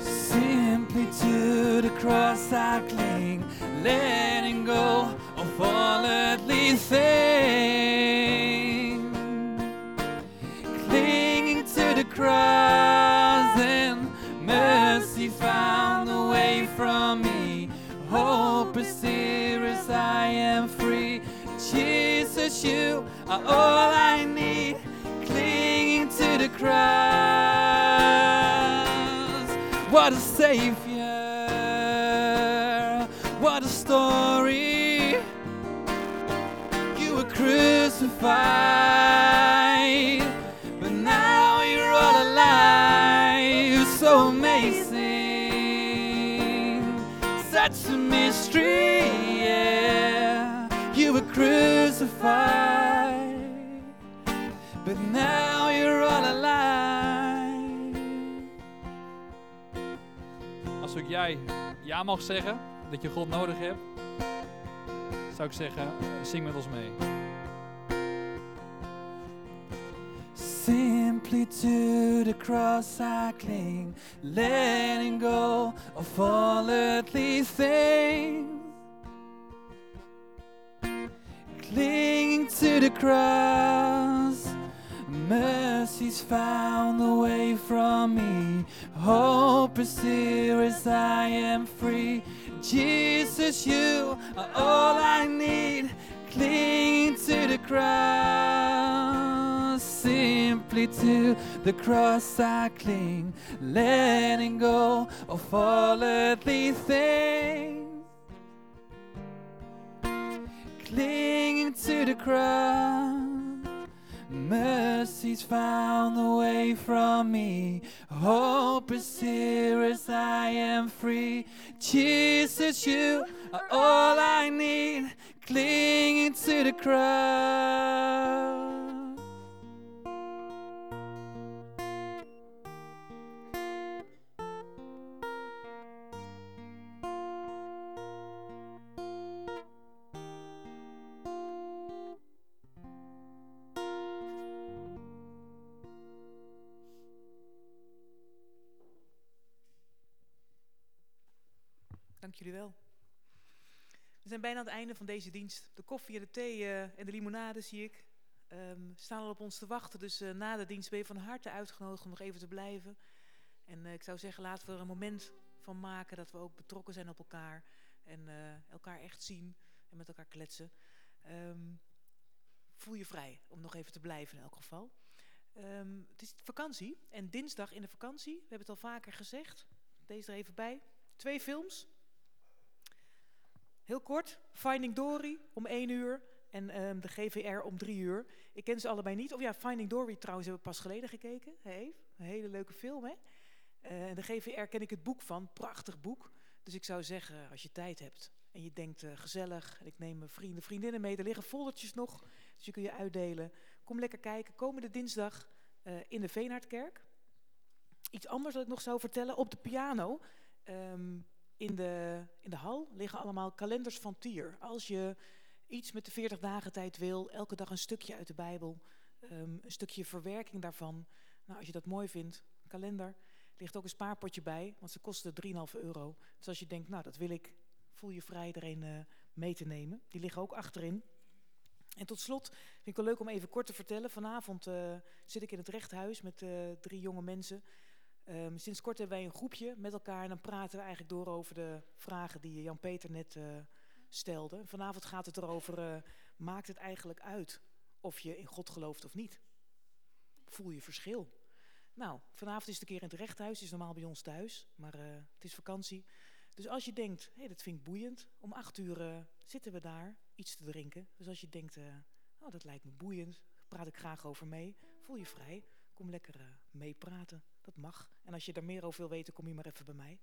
Simply to the cross I cling, letting go of all earthly things. You are all I need. Clinging to the cross. What a savior. What a story. You were crucified, jij ja mag zeggen dat je God nodig hebt, zou ik zeggen, zing met ons mee. Simply to the cross I cling, letting go of all earthly things. Clinging to the cross, Mercy's found the way from me. Hope is here as I am free. Jesus, you are all I need. Cling to the cross, simply to the cross I cling, letting go of all earthly things clinging to the cross. Mercy's found the way from me. Hope is here as I am free. Jesus, you are all I need. Clinging to the cross. Jullie wel. We zijn bijna aan het einde van deze dienst. De koffie en de thee eh, en de limonade zie ik. ehm, staan al op ons te wachten. Dus eh, na de dienst ben je van harte uitgenodigd om nog even te blijven. En eh, ik zou zeggen, laten we er een moment van maken dat we ook betrokken zijn op elkaar. En elkaar echt zien en met elkaar kletsen. Ehm, voel je vrij om nog even te blijven in elk geval. Ehm, het is vakantie en dinsdag in de vakantie, we hebben het al vaker gezegd. Deze er even bij. Twee films. Heel kort, Finding Dory om 1 uur en ehm, de GVR om 3 uur. Ik ken ze allebei niet. Of ja, Finding Dory trouwens hebben we pas geleden gekeken. Hey, een hele leuke film, hè? Eh, de GVR ken ik het boek van, prachtig boek. Dus ik zou zeggen, als je tijd hebt en je denkt eh, gezellig, en ik neem mijn vrienden, vriendinnen mee, er liggen foldertjes nog, dus je kun je uitdelen. Kom lekker kijken, komende dinsdag eh, in de Veenhardkerk. Iets anders dat ik nog zou vertellen, op de piano ehm, in, de, in de hal liggen allemaal kalenders van Tier. Als je iets met de 40 dagen tijd wil, elke dag een stukje uit de Bijbel, ehm, een stukje verwerking daarvan. Nou, als je dat mooi vindt, kalender, ligt ook een spaarpotje bij, want ze kosten 3,5 euro. Dus als je denkt, nou dat wil ik, voel je vrij er een eh, mee te nemen. Die liggen ook achterin. En tot slot vind ik wel leuk om even kort te vertellen. Vanavond eh, zit ik in het rechthuis met eh, drie jonge mensen. Ehm, sinds kort hebben wij een groepje met elkaar en dan praten we eigenlijk door over de vragen die Jan-Peter net eh, stelde. Vanavond gaat het erover, eh, maakt het eigenlijk uit of je in God gelooft of niet? Voel je verschil? Nou, vanavond is het een keer in het rechthuis, het is normaal bij ons thuis, maar eh, het is vakantie. Dus als je denkt, hé, dat vind ik boeiend, om acht uur zitten we daar iets te drinken. Dus als je denkt, oh, dat lijkt me boeiend, praat ik graag over mee, voel je vrij, kom lekker meepraten. Dat mag. En als je er meer over wil weten, kom je maar even bij mij.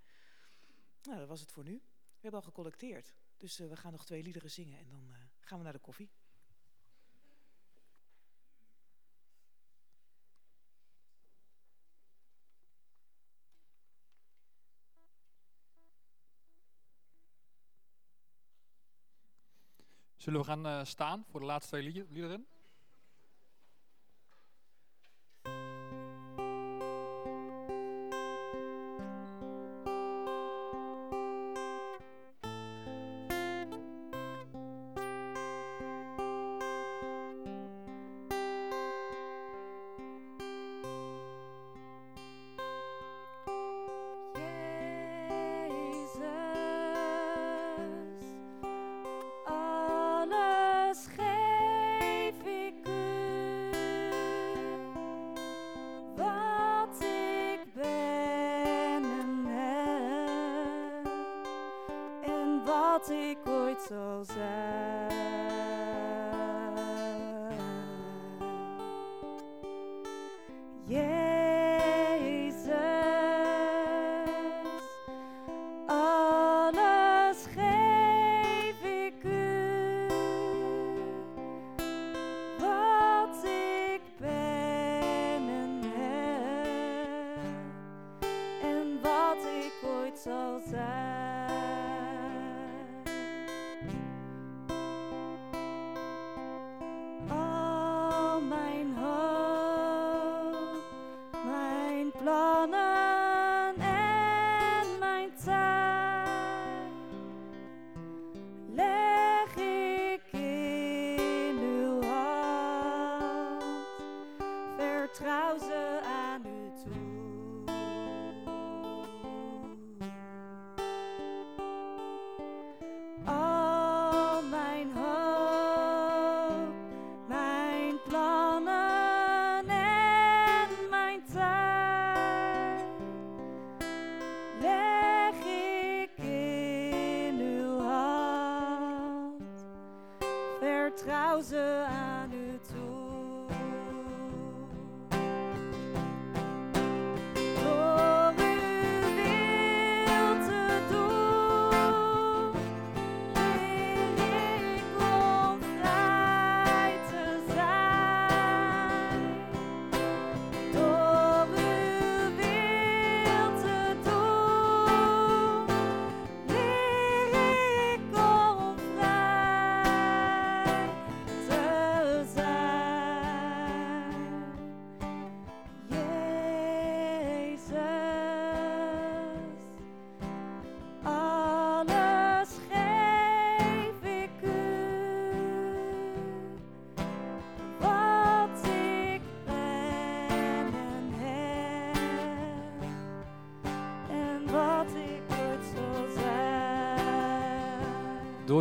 Nou, dat was het voor nu. We hebben al gecollecteerd. Dus eh, we gaan nog twee liederen zingen en dan eh, gaan we naar de koffie. Zullen we gaan eh, staan voor de laatste twee lied- liederen?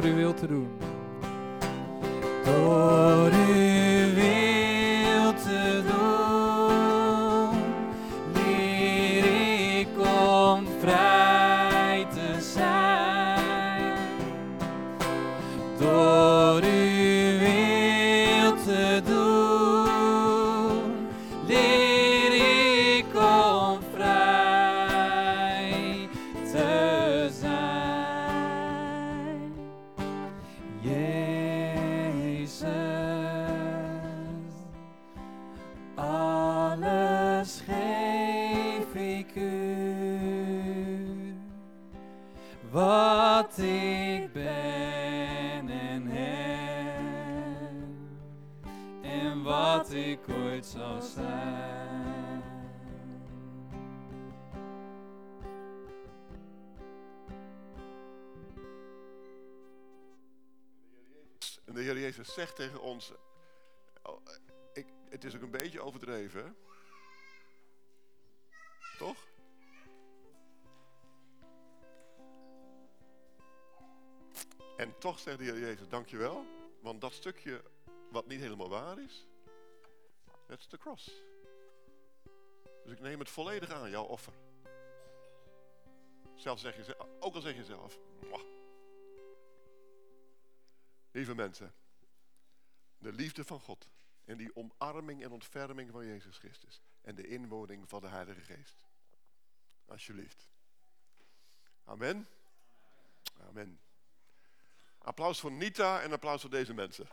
Door uw wil te doen. Wat ik ben en heb, en wat ik ooit zal zijn. En de Heer Jezus zegt tegen ons, oh, ik, het is ook een beetje overdreven? Toch? En toch zegt de Heer Jezus, dankjewel, want dat stukje wat niet helemaal waar is, dat is de cross. Dus ik neem het volledig aan, jouw offer. Zelf zeg je, ook al zeg je zelf. Lieve mensen, de liefde van God en die omarming en ontferming van Jezus Christus en de inwoning van de Heilige Geest. Alsjeblieft. Amen. Amen. Applaus voor Nita en applaus voor deze mensen.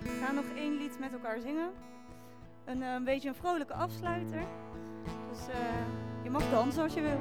We gaan nog één lied met elkaar zingen. Een, eh, een beetje een vrolijke afsluiter. Dus eh, je mag dansen als je wil.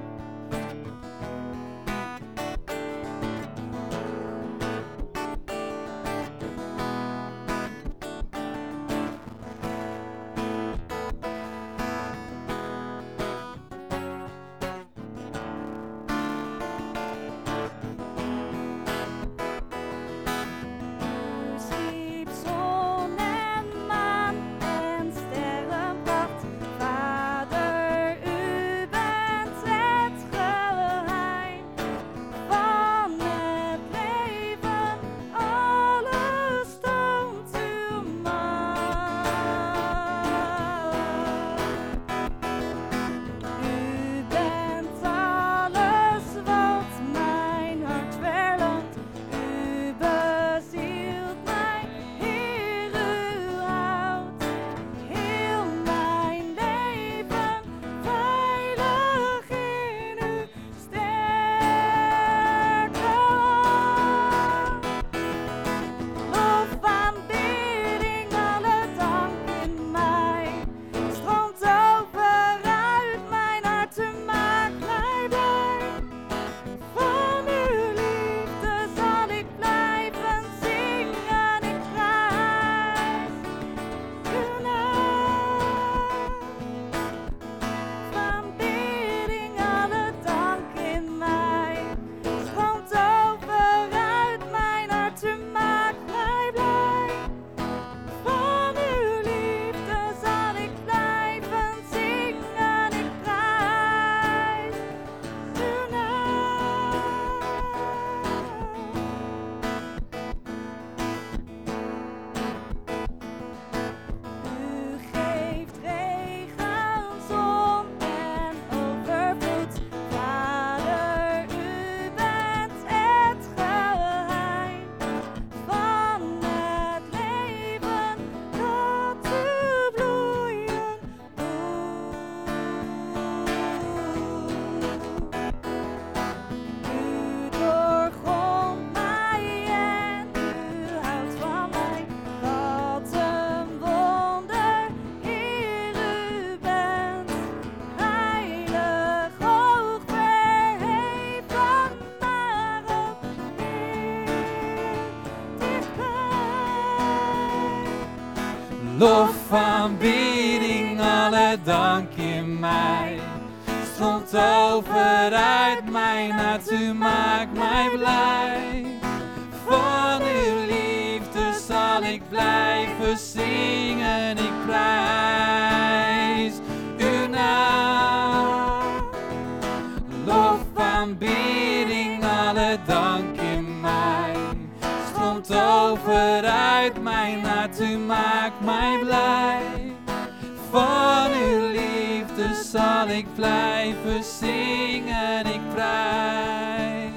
Blijven zingen, ik prijs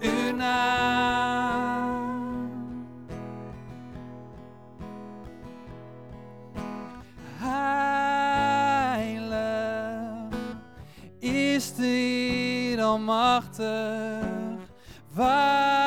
uw naam. Heilig is Heer almachtig, waardig,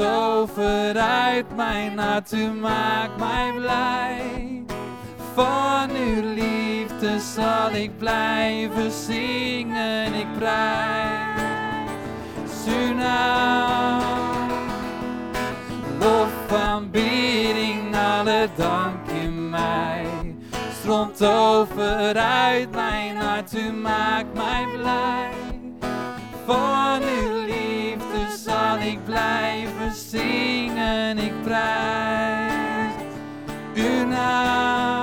Uit mijn hart, u maakt mij blij. Van uw liefde zal ik blijven zingen, ik prijs uw naam. Lof, aanbidding, alle dank in mij. Stroomt over uit mijn hart, u maakt mij blij. Van uw ik blijven zingen, ik prijs uw naam.